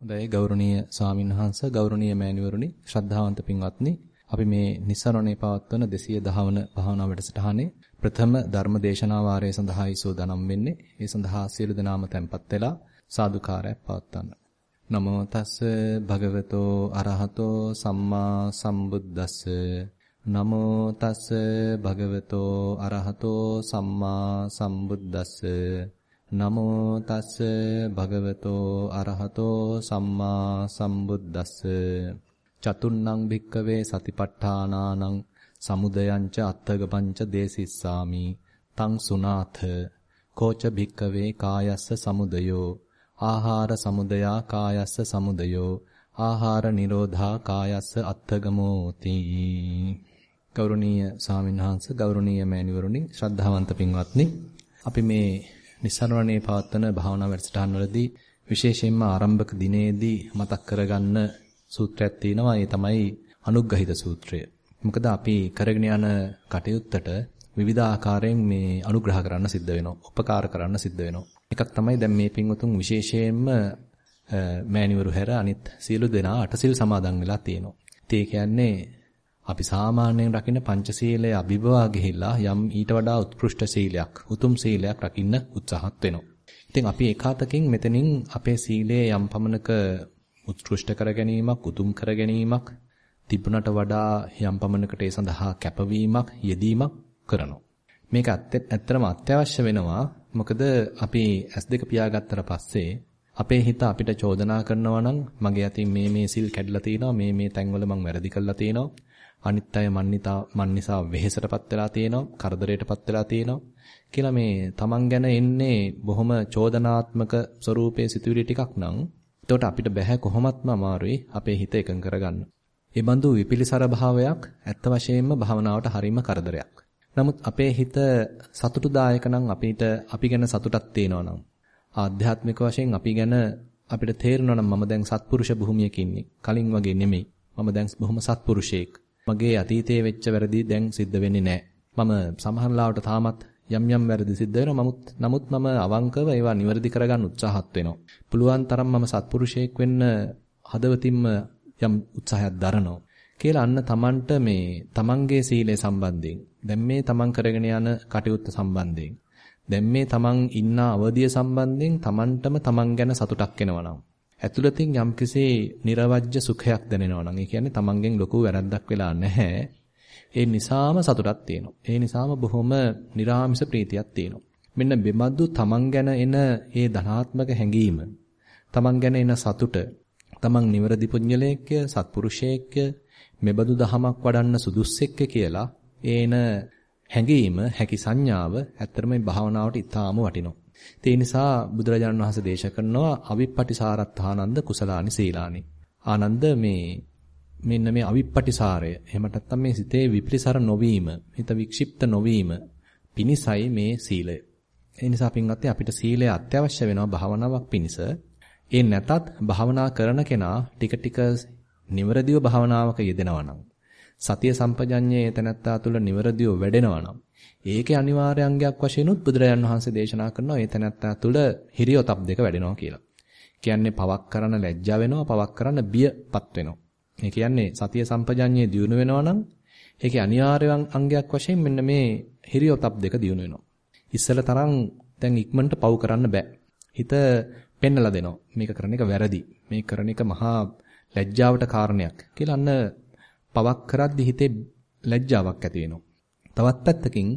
හොඳයි ගෞරවනීය ස්වාමින්වහන්සේ ගෞරවනීය මෑණිවරුනි ශ්‍රද්ධාවන්ත පින්වත්නි අපි මේ නිස්සරණේ පවත්වන 210 වන භාවනා වැඩසටහනේ ප්‍රථම ධර්ම දේශනා වාරය සඳහායි සූදානම් වෙන්නේ. ඒ සඳහා සියලු දෙනාම tempත් වෙලා සාදුකාරයක් පවත්වන්න. නමෝ තස්ස භගවතෝ අරහතෝ සම්මා සම්බුද්දස්ස නමෝ තස්ස භගවතෝ අරහතෝ සම්මා සම්බුද්දස්ස නමෝ තස්ස භගවතෝ අරහතෝ සම්මා සම්බුද්දස්ස. චතුන්නං භික්කවේ සතිපට්ඨානානං සමුදයංච අත්තගපංච දේසිස්සාමි. තං සුනාථ. කෝච භික්කවේ කායස්ස සමුදයෝ. ආහාර සමුදයා කායස්ස සමුදයෝ. ආහාර නිරෝධා කායස්ස අත්තගමෝති. ගෞරවනීය ස්වාමින්වහන්ස ගෞරවනීය මෑණිවරුනි ශ්‍රද්ධාවන්ත පින්වත්නි අපි මේ නිස්සරණේ පවත්වන භාවනා වැඩසටහන් වලදී විශේෂයෙන්ම ආරම්භක දිනේදී මතක් කරගන්න සූත්‍රයක් තියෙනවා. ඒ තමයි අනුග්‍රහිත සූත්‍රය. මොකද අපි කරගෙන යන කටයුත්තට විවිධ ආකාරයෙන් මේ අනුග්‍රහ කරන්න සිද්ධ වෙනවා. උපකාර කරන්න සිද්ධ වෙනවා. එකක් තමයි දැන් මේ පින්වතුන් විශේෂයෙන්ම මෑණිවරු හැර අනිත් සියලු දෙනා අටසිල් සමාදන් වෙලා තියෙනවා. ඒ කියන්නේ අපි සාමාන්‍යයෙන් රකින්න පංචශීලයේ අභිභවා ගිහිල්ලා යම් ඊට වඩා උත්කෘෂ්ඨ සීලයක්, උතුම් සීලයක් රකින්න උත්සාහත් වෙනවා. ඉතින් අපි ඒකාතකින් මෙතනින් අපේ සීලය යම් පමණක උත්කෘෂ්ඨ කර ගැනීමක්, උතුම් කර ගැනීමක් තිබුණට වඩා යම් පමණකට ඒ සඳහා කැපවීමක්, යෙදීමක් කරනවා. මේක ඇත්තටම අත්‍යවශ්‍ය වෙනවා. මොකද අපි S2 පියාගත්තට පස්සේ අපේ හිත අපිට චෝදනා කරනවා නම් මගේ අතින් මේ මේ සිල් කැඩලා තියෙනවා මේ මේ තැන්වල මං වැරදි කළා තියෙනවා අනිත් අය මන්නිතා මන් නිසා වෙහෙසටපත් වෙලා තියෙනවා, කරදරයටපත් වෙලා තියෙනවා කියලා මේ තමන් ගැන එන්නේ බොහොම චෝදනාත්මක ස්වරූපයේ සිතුවිලි ටිකක් නම් එතකොට අපිට බෑ කොහොමත්ම අමාරුයි අපේ හිත එකඟ කරගන්න. ඒ බඳු විපිලිසර භාවයක් ඇත්ත වශයෙන්ම භවනාවට හරීම කරදරයක්. නමුත් අපේ හිත සතුටුදායක නම් අපිට අපි ගැන සතුටක් තියෙනවා නම් ආධ්‍යාත්මික වශයෙන් අපි ගැන අපිට තේරෙනවා නම් මම දැන් සත්පුරුෂ භූමියක ඉන්නේ. කලින් වගේ නෙමෙයි. මම දැන් බොහොම සත්පුරුෂයෙක්. මගේ අතීතයේ වෙච්ච වැරදි දැන් සිද්ධ වෙන්නේ නැහැ. මම සමහර ලාවට තාමත් යම් යම් වැරදි සිද්ධ වෙනවා. නමුත් නමුත් මම අවංකව ඒවා නිවැරදි කරගන්න උත්සාහත් වෙනවා. පුළුවන් තරම් මම සත්පුරුෂයෙක් වෙන්න හදවතින්ම යම් උත්සාහයක් දරනවා. කියලා අන්න Tamanට මේ Tamanගේ සීලය සම්බන්ධයෙන් දැන් මේ Taman කරගෙන යන කටයුත්ත සම්බන්ධයෙන් දැන් මේ Taman ඉන්න අවධිය සම්බන්ධයෙන් Tamanටම Taman ගැන සතුටක් එනවා ඇතුළතින් යම්කිසි නිර්වජ්‍ය සුඛයක් දැනෙනවා නම් ඒ කියන්නේ තමන්ගෙන් ලොකු වැරද්දක් වෙලා නැහැ. ඒ නිසාම සතුටක් තියෙනවා. ඒ නිසාම බොහොම निराமிස ප්‍රීතියක් තියෙනවා. මෙන්න බෙමද්දු තමන් ගැන එන ඒ ධනාත්මක හැඟීම තමන් ගැන එන සතුට තමන් නිවරදි පුඤ්‍යලයේක්ය සත්පුරුෂයෙක්ය මෙබඳු දහමක් වඩන්න සුදුස්සෙක්ය කියලා ඒන හැඟීම හැකි සංඥාව ඇත්තටම මේ භාවනාවට ඉතාම වටිනවා. ඒ නිසා බුදුරජාණන් වහන්සේ දේශ කරනවා අවිප්පටිසාරත්තානන්ද කුසලානි සීලානි. ආනන්ද මේ මෙන්න මේ අවිප්පටිසාරය. එහෙම නැත්නම් මේ සිතේ විපිලිසර නොවීම, හිත වික්ෂිප්ත නොවීම පිනිසයි මේ සීලය. ඒ නිසා පින්වත්නි අපිට සීලය අත්‍යවශ්‍ය වෙනවා භාවනාවක් පිණිස. ඒ නැතත් භාවනා කරන කෙනා ටික ටික නිවරදිව භාවනාවක යෙදෙනවා නම් සතිය සම්පජඤ්ඤයේ එතනත්තා තුළ නිවරදිව වැඩෙනවා නම් ඒකේ අනිවාර්ය අංගයක් වශයෙන් උත් බුදුරජාන් වහන්සේ දේශනා කරනවා ඒ තැනත්තා තුළ හිරියොතප් දෙක වැඩෙනවා කියලා. කියන්නේ පවක් කරන ලැජ්ජා වෙනවා පවක් කරන බියපත් වෙනවා. ඒ කියන්නේ සතිය සම්පජාඤ්ඤයේ දියුණු වෙනවා නම් ඒකේ අනිවාර්ය අංගයක් වශයෙන් මෙන්න මේ හිරියොතප් දෙක දියුණු වෙනවා. ඉස්සල තරම් දැන් ඉක්මනට පව් කරන්න බෑ. හිත පෙන්නලා දෙනවා. මේක කරන එක වැරදි. මේක කරන එක මහා ලැජ්ජාවට කාරණයක් කියලා අන්න පවක් කරද්දි හිතේ ලැජ්ජාවක් ඇති වෙනවා. තවත් පැත්තකින්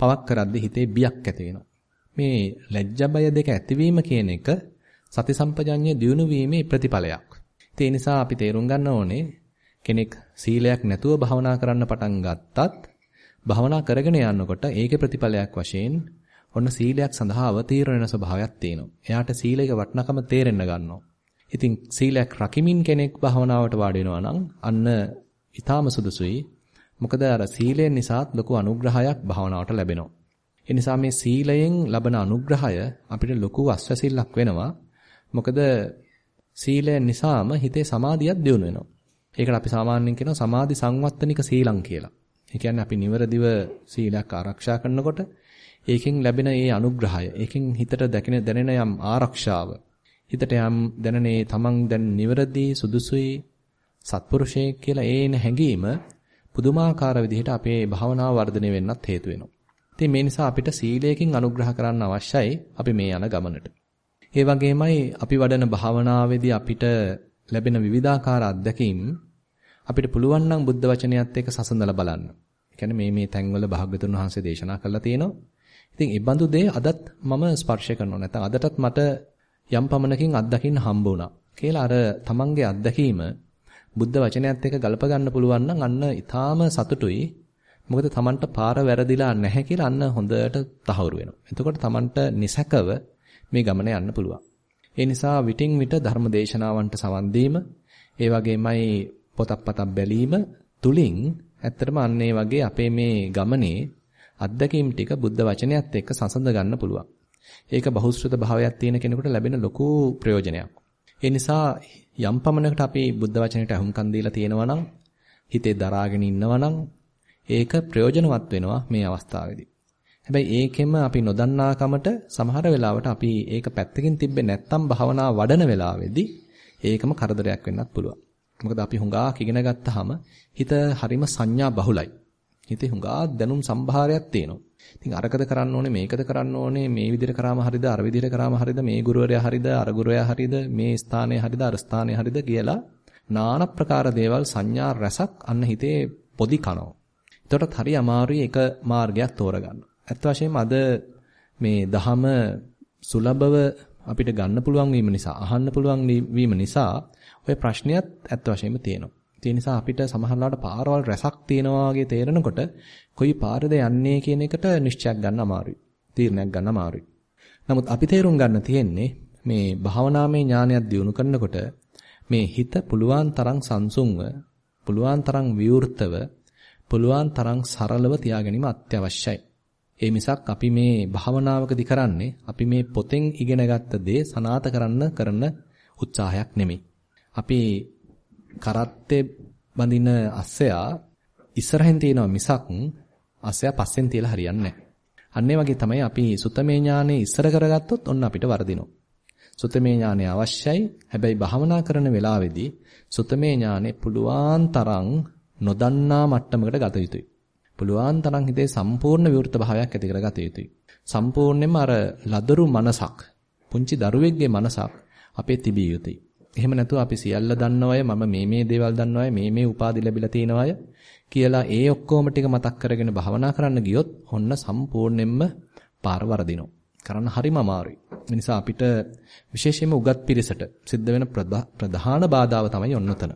පවක් කරද්දී හිතේ බියක් ඇති මේ ලැජ්ජා බය දෙක ඇතිවීම කියන එක සති සම්පජඤ්ඤය දියුණු වීමේ ප්‍රතිඵලයක්. ඒ නිසා අපි තේරුම් ගන්න ඕනේ කෙනෙක් සීලයක් නැතුව භවනා කරන්න පටන් ගත්තත් භවනා කරගෙන යනකොට ඒකේ ප්‍රතිඵලයක් වශයෙන් ඔන්න සීලයක් සඳහා අවතීර්ණ වෙන ස්වභාවයක් තියෙනවා. එයාට සීලයක වටිනකම තේරෙන්න ගන්නවා. ඉතින් සීලයක් රකිමින් කෙනෙක් භවනාවට වාඩි වෙනවා නම් අන්න ඊටාම සුදුසුයි මොකද අර සීලයෙන් නිසාත් ලොකු අනුග්‍රහයක් භාවනාවට ලැබෙනවා. ඒ නිසා මේ සීලයෙන් ලබන අනුග්‍රහය අපිට ලොකු අස්වැසිල්ලක් වෙනවා. මොකද සීලයෙන් නිසාම හිතේ සමාධියක් දියුණු වෙනවා. ඒකට අපි සාමාන්‍යයෙන් කියනවා සමාධි සංවත්තනික සීලං කියලා. ඒ කියන්නේ අපි නිවරදිව සීලයක් ආරක්ෂා කරනකොට ඒකෙන් ලැබෙන ඒ අනුග්‍රහය, ඒකෙන් හිතට දැකෙන දැනෙන යම් ආරක්ෂාව, හිතට යම් දැනනේ තමන් දැන් නිවැරදි සුදුසුයි සත්පුරුෂයෙක් කියලා ඒන හැඟීම පුදුමාකාර විදිහට අපේ භාවනාව වර්ධනය වෙන්නත් හේතු වෙනවා. ඉතින් මේ නිසා අපිට සීලයෙන් අනුග්‍රහ කරන්න අවශ්‍යයි අපි මේ යන ගමනට. ඒ වගේමයි අපි වඩන භාවනාවේදී අපිට ලැබෙන විවිධාකාර අත්දැකීම් අපිට පුළුවන් නම් බුද්ධ වචනයත් එක්ක සසඳලා බලන්න. ඒ කියන්නේ මේ මේ තැන්වල භාග්‍යතුන් වහන්සේ දේශනා කරලා තියෙනවා. ඉතින් ඒ බඳු දේ අදත් මම ස්පර්ශ කරනවා. නැත්නම් අදටත් මට යම් පමණකින් අත්දකින්න හම්බ වුණා. කියලා අර තමන්ගේ අත්දැකීම බුද්ධ වචනයත් එක්ක ගලප ගන්න පුළුවන් නම් අන්න ඊටාම සතුටුයි. මොකද තමන්ට පාර වැරදිලා නැහැ කියලා අන්න හොඳට තහවුරු වෙනවා. එතකොට තමන්ට නිසකව මේ ගමන යන්න පුළුවන්. ඒ නිසා විටින් විට ධර්ම දේශනාවන්ට සවන් දීම, ඒ වගේමයි පොතක් පතක් බැලීම තුලින් ඇත්තටම අන්න ඒ වගේ අපේ මේ ගමනේ අත්දැකීම් ටික බුද්ධ වචනයත් එක්ක සසඳ ගන්න පුළුවන්. ඒක බහුශ්‍රත භාවයක් තියෙන කෙනෙකුට ලැබෙන ලොකු ප්‍රයෝජනයක්. ඒ නිසා යම් පමණකට අපි බුද්ධ වචනයට අහුම්කම් දීලා තියෙනවා නම් හිතේ දරාගෙන ඉන්නවා නම් ඒක ප්‍රයෝජනවත් වෙනවා මේ අවස්ථාවේදී. හැබැයි ඒකෙම අපි නොදන්නාකමට සමහර වෙලාවට අපි ඒක පැත්තකින් තිබ්බේ නැත්තම් භාවනා වඩන වෙලාවේදී ඒකම කරදරයක් වෙන්නත් පුළුවන්. මොකද අපි හුඟා ඉගෙන ගත්තාම හිත හරිම සංඥා බහුලයි. හිතේ හුඟා දැනුම් සම්භාරයක් තියෙනවා. ඉතින් අරකද කරන්න ඕනේ මේකද කරන්න ඕනේ මේ විදිහට කරාම හරියද අර විදිහට කරාම හරියද මේ ගුරුවරයා හරියද අර ගුරුවරයා හරියද මේ ස්ථානය හරියද අර ස්ථානය හරියද කියලා নানা ප්‍රකාර දේවල් සංඥා රසක් අන්න හිතේ පොදි කනවා. එතකොටත් හරි අමාරුයි එක මාර්ගයක් තෝරගන්න. ඇත්ත වශයෙන්ම අද මේ දහම සුලභව අපිට ගන්න පුළුවන් වීම නිසා අහන්න පුළුවන් වීම නිසා ඔය ප්‍රශ්නයත් ඇත්ත වශයෙන්ම තියෙනවා. ඒ නිසා අපිට සමහරවිට පාරවල් රැසක් තියෙනවා වගේ තේරෙනකොට කොයි පාරද යන්නේ කියන එකට නිශ්චයක් ගන්න අමාරුයි. තීරණයක් ගන්න අමාරුයි. නමුත් අපි තේරුම් ගන්න තියෙන්නේ මේ භාවනාමය ඥානයක් දියුණු කරනකොට මේ හිත පුළුවන් තරම් සංසුන්ව, පුළුවන් තරම් විවෘතව, පුළුවන් තරම් සරලව තියාගැනීම අත්‍යවශ්‍යයි. ඒ මිසක් අපි මේ භාවනාවකදී කරන්නේ අපි මේ පොතෙන් ඉගෙනගත්ත දේ සනාත කරන්න කරන උත්සාහයක් නෙමෙයි. අපි කරත්තේ බඳින අස්සයා ඉස්සරහින් තියෙනවා මිසක් අස්සයා පස්සෙන් තියලා හරියන්නේ නැහැ. අන්න වගේ තමයි අපි සුතමේ ඥානෙ ඉස්සර කරගත්තොත් ඔන්න අපිට වර්ධිනවා. සුතමේ ඥානය අවශ්‍යයි. හැබැයි භාවනා කරන වෙලාවේදී සුතමේ ඥානෙ පුලුවන් තරම් නොදන්නා මට්ටමකට ගත යුතුයි. පුලුවන් තරම් හිතේ සම්පූර්ණ විවෘත භාවයක් ඇති කරගත යුතුයි. සම්පූර්ණයෙන්ම අර ලදරු මනසක්, පුංචි දරුවෙක්ගේ මනසක් අපේ තිබිය යුතුයි. එහෙම නැතුව අපි සියල්ල දන්නවය මම මේ මේ දේවල් දන්නවය මේ මේ උපාදි ලැබිලා තියෙනවය කියලා ඒ ඔක්කොම ටික මතක් කරගෙන භවනා කරන්න ගියොත් ඔන්න සම්පූර්ණයෙන්ම පාර වරදිනවා. කරන්න හරිම අමාරුයි. ඒ නිසා අපිට විශේෂයෙන්ම උගත් පිරිසට සිද්ධ වෙන ප්‍රධාන බාධාව තමයි ඔන්නතන.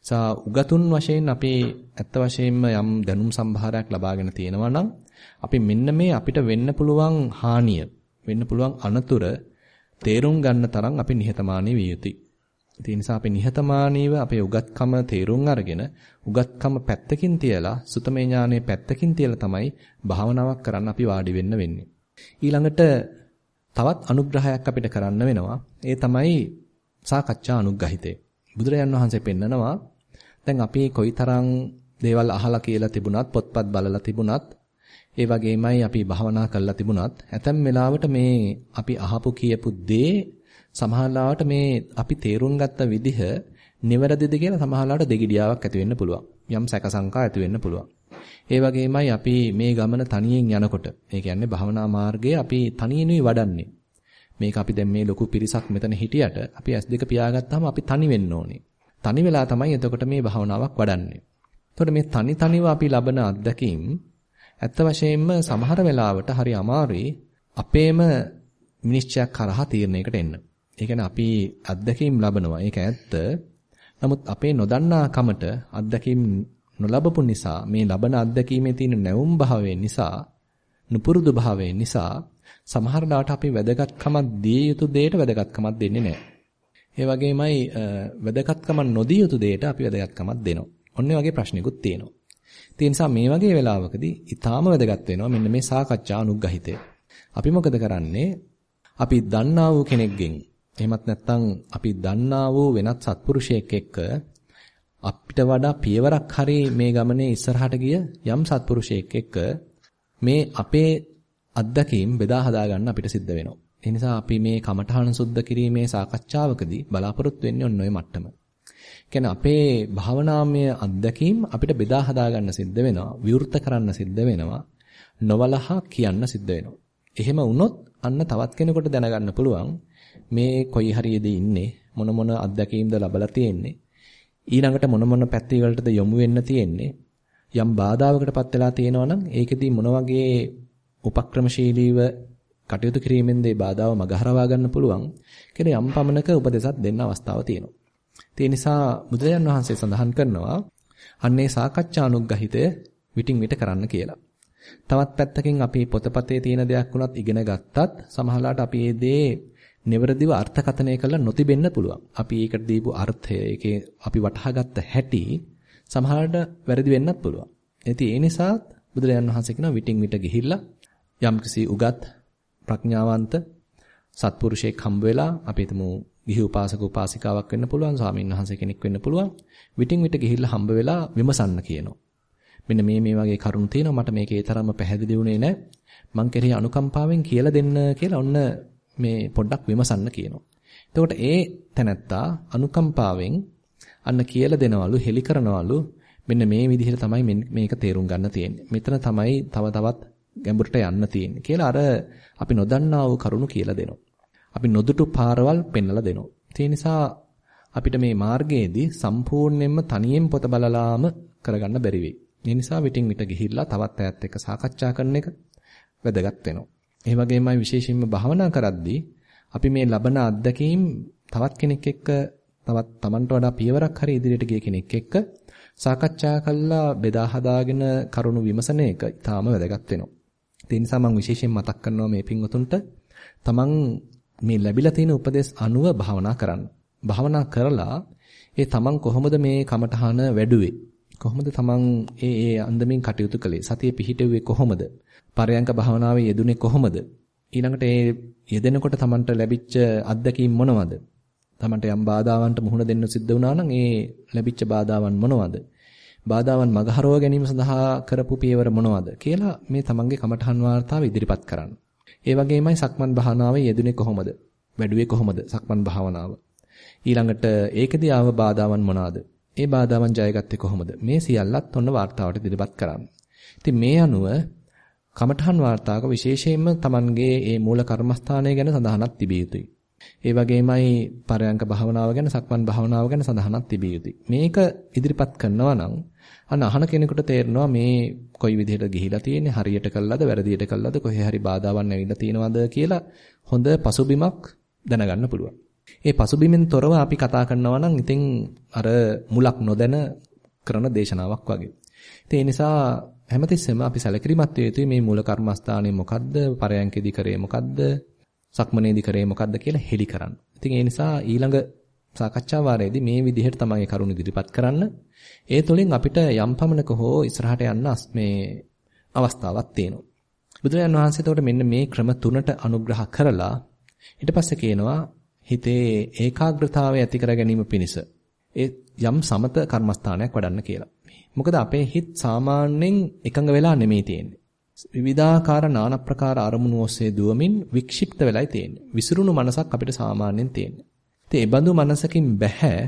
සා උගතුන් වශයෙන් අපි ඇත්ත වශයෙන්ම යම් දැනුම් සම්භාරයක් ලබාගෙන තියෙනවා නම් අපි මෙන්න මේ අපිට වෙන්න පුළුවන් හානිය වෙන්න පුළුවන් අනතුර තේරුම් ගන්න තරම් අපි නිහතමානී විය යුතුයි. ඒ නිසා අපි නිහතමානීව අපේ උගත්කම තේරුම් අරගෙන උගත්කම පැත්තකින් තියලා සුතමේ ඥානයේ පැත්තකින් තියලා තමයි භාවනාවක් කරන්න අපි වාඩි වෙන්න වෙන්නේ. ඊළඟට තවත් අනුග්‍රහයක් අපිට කරන්න වෙනවා. ඒ තමයි සාකච්ඡා අනුග්‍රහිතේ. බුදුරජාන් වහන්සේ පෙන්නනවා දැන් අපි කොයිතරම් දේවල් අහලා කියලා තිබුණත් පොත්පත් බලලා තිබුණත් ඒ වගේමයි අපි භාවනා කරලා තිබුණත් ඇතැම් වෙලාවට මේ අපි අහපු කියපු දේ සමහරවිට මේ අපි තේරුම් ගත්ත විදිහ නිවැරදිද කියලා සමහරවිට දෙගිඩියාවක් ඇති වෙන්න පුළුවන්. යම් සැකසංකා ඇති වෙන්න පුළුවන්. ඒ වගේමයි අපි මේ ගමන තනියෙන් යනකොට, ඒ කියන්නේ භවනා මාර්ගයේ අපි තනියෙනුයි වඩන්නේ. මේක අපි දැන් මේ ලොකු පිරිසක් මෙතන හිටියට අපි S2 පියාගත්තාම අපි තනි වෙන්න ඕනේ. තනි වෙලා තමයි එතකොට මේ භවනාවක් වඩන්නේ. එතකොට මේ තනි තනිව අපි ලබන අත්දැකීම් ඇත්ත වශයෙන්ම සමහර වෙලාවට හරි අමාරුයි අපේම විනිශ්චයක් කරහා තීරණයකට එන්න. ඒ කියන්නේ අපි අත්දැකීම් ලබනවා. ඒක ඇත්ත. නමුත් අපේ නොදන්නා කමට අත්දැකීම් නොලබපු නිසා මේ ලබන අත්දැකීමේ තියෙන නැවුම් භාවය නිසා නුපුරුදු භාවය නිසා සමහර දාට අපි වැදගත්කමක් දිය යුතු දෙයට වැදගත්කමක් දෙන්නේ නැහැ. ඒ වගේමයි වැදගත්කම නොදිය යුතු දෙයට අපි වැදගත්කමක් දෙනවා. ඔන්න වගේ ප්‍රශ්නිකුත් තියෙනවා. ඒ නිසා මේ වගේ වෙලාවකදී ඊටාම වැදගත් වෙනවා මෙන්න මේ සාකච්ඡා අනුග්‍රහිතය. අපි මොකද කරන්නේ? අපි දන්නා වූ කෙනෙක්ගෙන් එහෙමත් නැත්නම් අපි දන්නා වූ වෙනත් සත්පුරුෂයෙක් එක්ක අපිට වඩා පියවරක් හරි මේ ගමනේ ඉස්සරහට ගිය යම් සත්පුරුෂයෙක් එක්ක මේ අපේ අත්දැකීම් බෙදා හදා ගන්න අපිට සිද්ධ වෙනවා. ඒ නිසා අපි මේ කමඨහන සුද්ධ කිරීමේ සාකච්ඡාවකදී බලාපොරොත්තු වෙන්නේ ඔන්න ඔය මට්ටම. කියන්නේ අපේ භාවනාමය අත්දැකීම් අපිට බෙදා හදා ගන්න සිද්ධ වෙනවා, විවෘත කරන්න සිද්ධ වෙනවා, නොවලහා කියන්න සිද්ධ වෙනවා. එහෙම වුණොත් අන්න තවත් කෙනෙකුට දැනගන්න පුළුවන් මේ කොයි හරියේද ඉන්නේ මොන මොන අත්දැකීම්ද ලබලා තියෙන්නේ ඊළඟට මොන මොන පැති වලටද යොමු වෙන්න තියෙන්නේ යම් බාධාවකටපත් වෙලා තියෙනවා නම් ඒකෙදී මොන වගේ උපක්‍රමශීලීව කටයුතු කිරීමෙන්ද ඒ බාධාව මගහරවා ගන්න පුළුවන් කියන යම් පමණක උපදේශත් දෙන්න අවස්ථාව තියෙනවා. ඒ නිසා බුදුරජාන් වහන්සේ සඳහන් කරනවා අන්නේ සාකච්ඡා අනුග්‍රහිතය විටින් විට කරන්න කියලා. තවත් පැත්තකින් අපි පොතපතේ තියෙන දෙයක් වුණත් ඉගෙන ගත්තත් සමහරලාට අපි ඒ දේ નિවරදිව අර්ථකථනය කරලා නොතිබෙන්න පුළුවන්. අපි ඒකට දීපු අර්ථය ඒකේ අපි වටහාගත්ත හැටි සමහරට වැරදි වෙන්නත් පුළුවන්. ඉතින් ඒ නිසා බුදුරජාන් වහන්සේ කියන විටින් විට ගිහිල්ලා යම්කිසි උගත් ප්‍රඥාවන්ත සත්පුරුෂයෙක් හම්බ වෙලා අපි හිතමු ගිහි උපාසක උපාසිකාවක් වෙන්න පුළුවන් ස්වාමීන් වහන්සේ කෙනෙක් වෙන්න පුළුවන් විටින් විට ගිහිල්ලා හම්බ වෙලා විමසන්න කියනවා මෙන්න මේ මේ වගේ කරුණු තියෙනවා මට මේකේ තරම්ම පැහැදිලි වුණේ නැහැ මං කෙරෙහි අනුකම්පාවෙන් කියලා දෙන්න කියලා ඔන්න මේ පොඩ්ඩක් විමසන්න කියනවා එතකොට ඒ තැනැත්තා අනුකම්පාවෙන් අන්න කියලා දෙනවලු හෙලි කරනවලු මෙන්න මේ විදිහට තමයි මේක තේරුම් ගන්න තියෙන්නේ මෙතන තමයි තව තවත් ගැඹුරට යන්න තියෙන්නේ කියලා අර අපි නොදන්නා වූ කරුණු කියලා දෙනවා. අපි නොදුටු පාරවල් පෙන්වලා දෙනවා. ඒ නිසා අපිට මේ මාර්ගයේදී සම්පූර්ණයෙන්ම තනියෙන් පොත බලලාම කරගන්න බැරි වෙයි. ඒ නිසා විටින් විට ගිහිල්ලා තවත් අයත් එක්ක සාකච්ඡා කරන එක වැදගත් වෙනවා. ඒ වගේමයි විශේෂයෙන්ම භාවනා කරද්දී අපි මේ ලබන අත්දැකීම් තවත් කෙනෙක් එක්ක තවත් Tamanට වඩා පියවරක් හරි ඉදිරියට ගිය කෙනෙක් එක්ක සාකච්ඡා කළා බෙදා හදාගෙන කරුණු විමසන එක ඊටාම වැදගත් වෙනවා. ඒ නිසා මම විශේෂයෙන් මතක් කරනවා මේ පින්වතුන්ට තමන් මේ ලැබිලා තියෙන උපදේශ අනුව භාවනා කරන්න. භාවනා කරලා ඒ තමන් කොහොමද මේ කමඨහන වැඩුවේ? කොහොමද තමන් ඒ ඒ අන්දමින් කටයුතු කළේ? සතිය පිහිටුවේ කොහොමද? පරයන්ක භාවනාවේ යෙදුනේ කොහොමද? ඊළඟට ඒ යෙදෙනකොට තමන්ට ලැබිච්ච අත්දැකීම් මොනවද? තමන්ට යම් බාධාවන්ට මුහුණ දෙන්න සිද්ධ වුණා නම් ඒ ලැබිච්ච බාධාවන් මොනවද? බාධාවන් මගහරව ගැනීම සඳහා කරපු පියවර මොනවද කියලා මේ තමන්ගේ කමඨහන් වාර්තාව ඉදිරිපත් කරන්න. ඒ වගේමයි සක්මන් භාවනාවේ යෙදුනේ කොහොමද? වැඩුවේ කොහොමද සක්මන් භාවනාව? ඊළඟට ඒකදී ආව බාධාවන් මොනවාද? ඒ බාධාවන් ජයගත්තේ කොහොමද? මේ සියල්ලත් ඔන්න වාර්තාවට ඉදිරිපත් කරන්න. ඉතින් මේ අනුව කමඨහන් වාර්තාවක විශේෂයෙන්ම තමන්ගේ මේ මූල කර්මස්ථානය ගැන සඳහනක් තිබිය යුතුයි. ඒ වගේමයි පරයන්ක භාවනාව ගැන සක්මන් භාවනාව ගැන සඳහනක් තිබිය යුතුයි. මේක ඉදිරිපත් කරනවා නම් අන්න අහන කෙනෙකුට තේරෙනවා මේ කොයි විදිහට ගිහිලා තියෙන්නේ හරියට කළාද වැරදියට කළාද කොහේ හරි බාධාවක් ඇවිල්ලා තියෙනවද කියලා හොඳ පසුබිමක් දැනගන්න පුළුවන්. ඒ පසුබිමෙන් තොරව අපි කතා කරනවා නම් ඉතින් අර මුලක් නොදැන කරන දේශනාවක් වගේ. ඒ නිසා හැමතිස්සෙම අපි සැලකිලිමත් වෙ යුතුයි මේ මූල කර්මස්ථානේ මොකද්ද, පරයන්කෙදි කරේ මොකද්ද, සක්මනේදි කරේ මොකද්ද කියලා හෙලි කරන්න. ඉතින් ඒ නිසා ඊළඟ සාකච්ඡා වාරයේදී මේ විදිහට තමයි කරුණ ඉදිරිපත් කරන්න. ඒ තුළින් අපිට යම් පමණක හෝ ඉස්සරහට යන්න මේ අවස්ථාවක් තියෙනවා. බුදුරජාන් වහන්සේ එතකොට මෙන්න මේ ක්‍රම තුනට අනුග්‍රහ කරලා ඊට පස්සේ කියනවා හිතේ ඒකාග්‍රතාවය ඇති කර ගැනීම පිණිස ඒ යම් සමත කර්මස්ථානයක් වඩන්න කියලා. මොකද අපේ හිත සාමාන්‍යයෙන් එකඟ වෙලා නෙමෙයි තියෙන්නේ. විවිධාකාර নানা ප්‍රකාර අරමුණු ඔස්සේ දුවමින් වික්ෂිප්ත වෙලයි තියෙන්නේ. විසිරුණු මනසක් අපිට සාමාන්‍යයෙන් තියෙන්නේ. ඉතින් ඒ බඳු මනසකින් බැහැ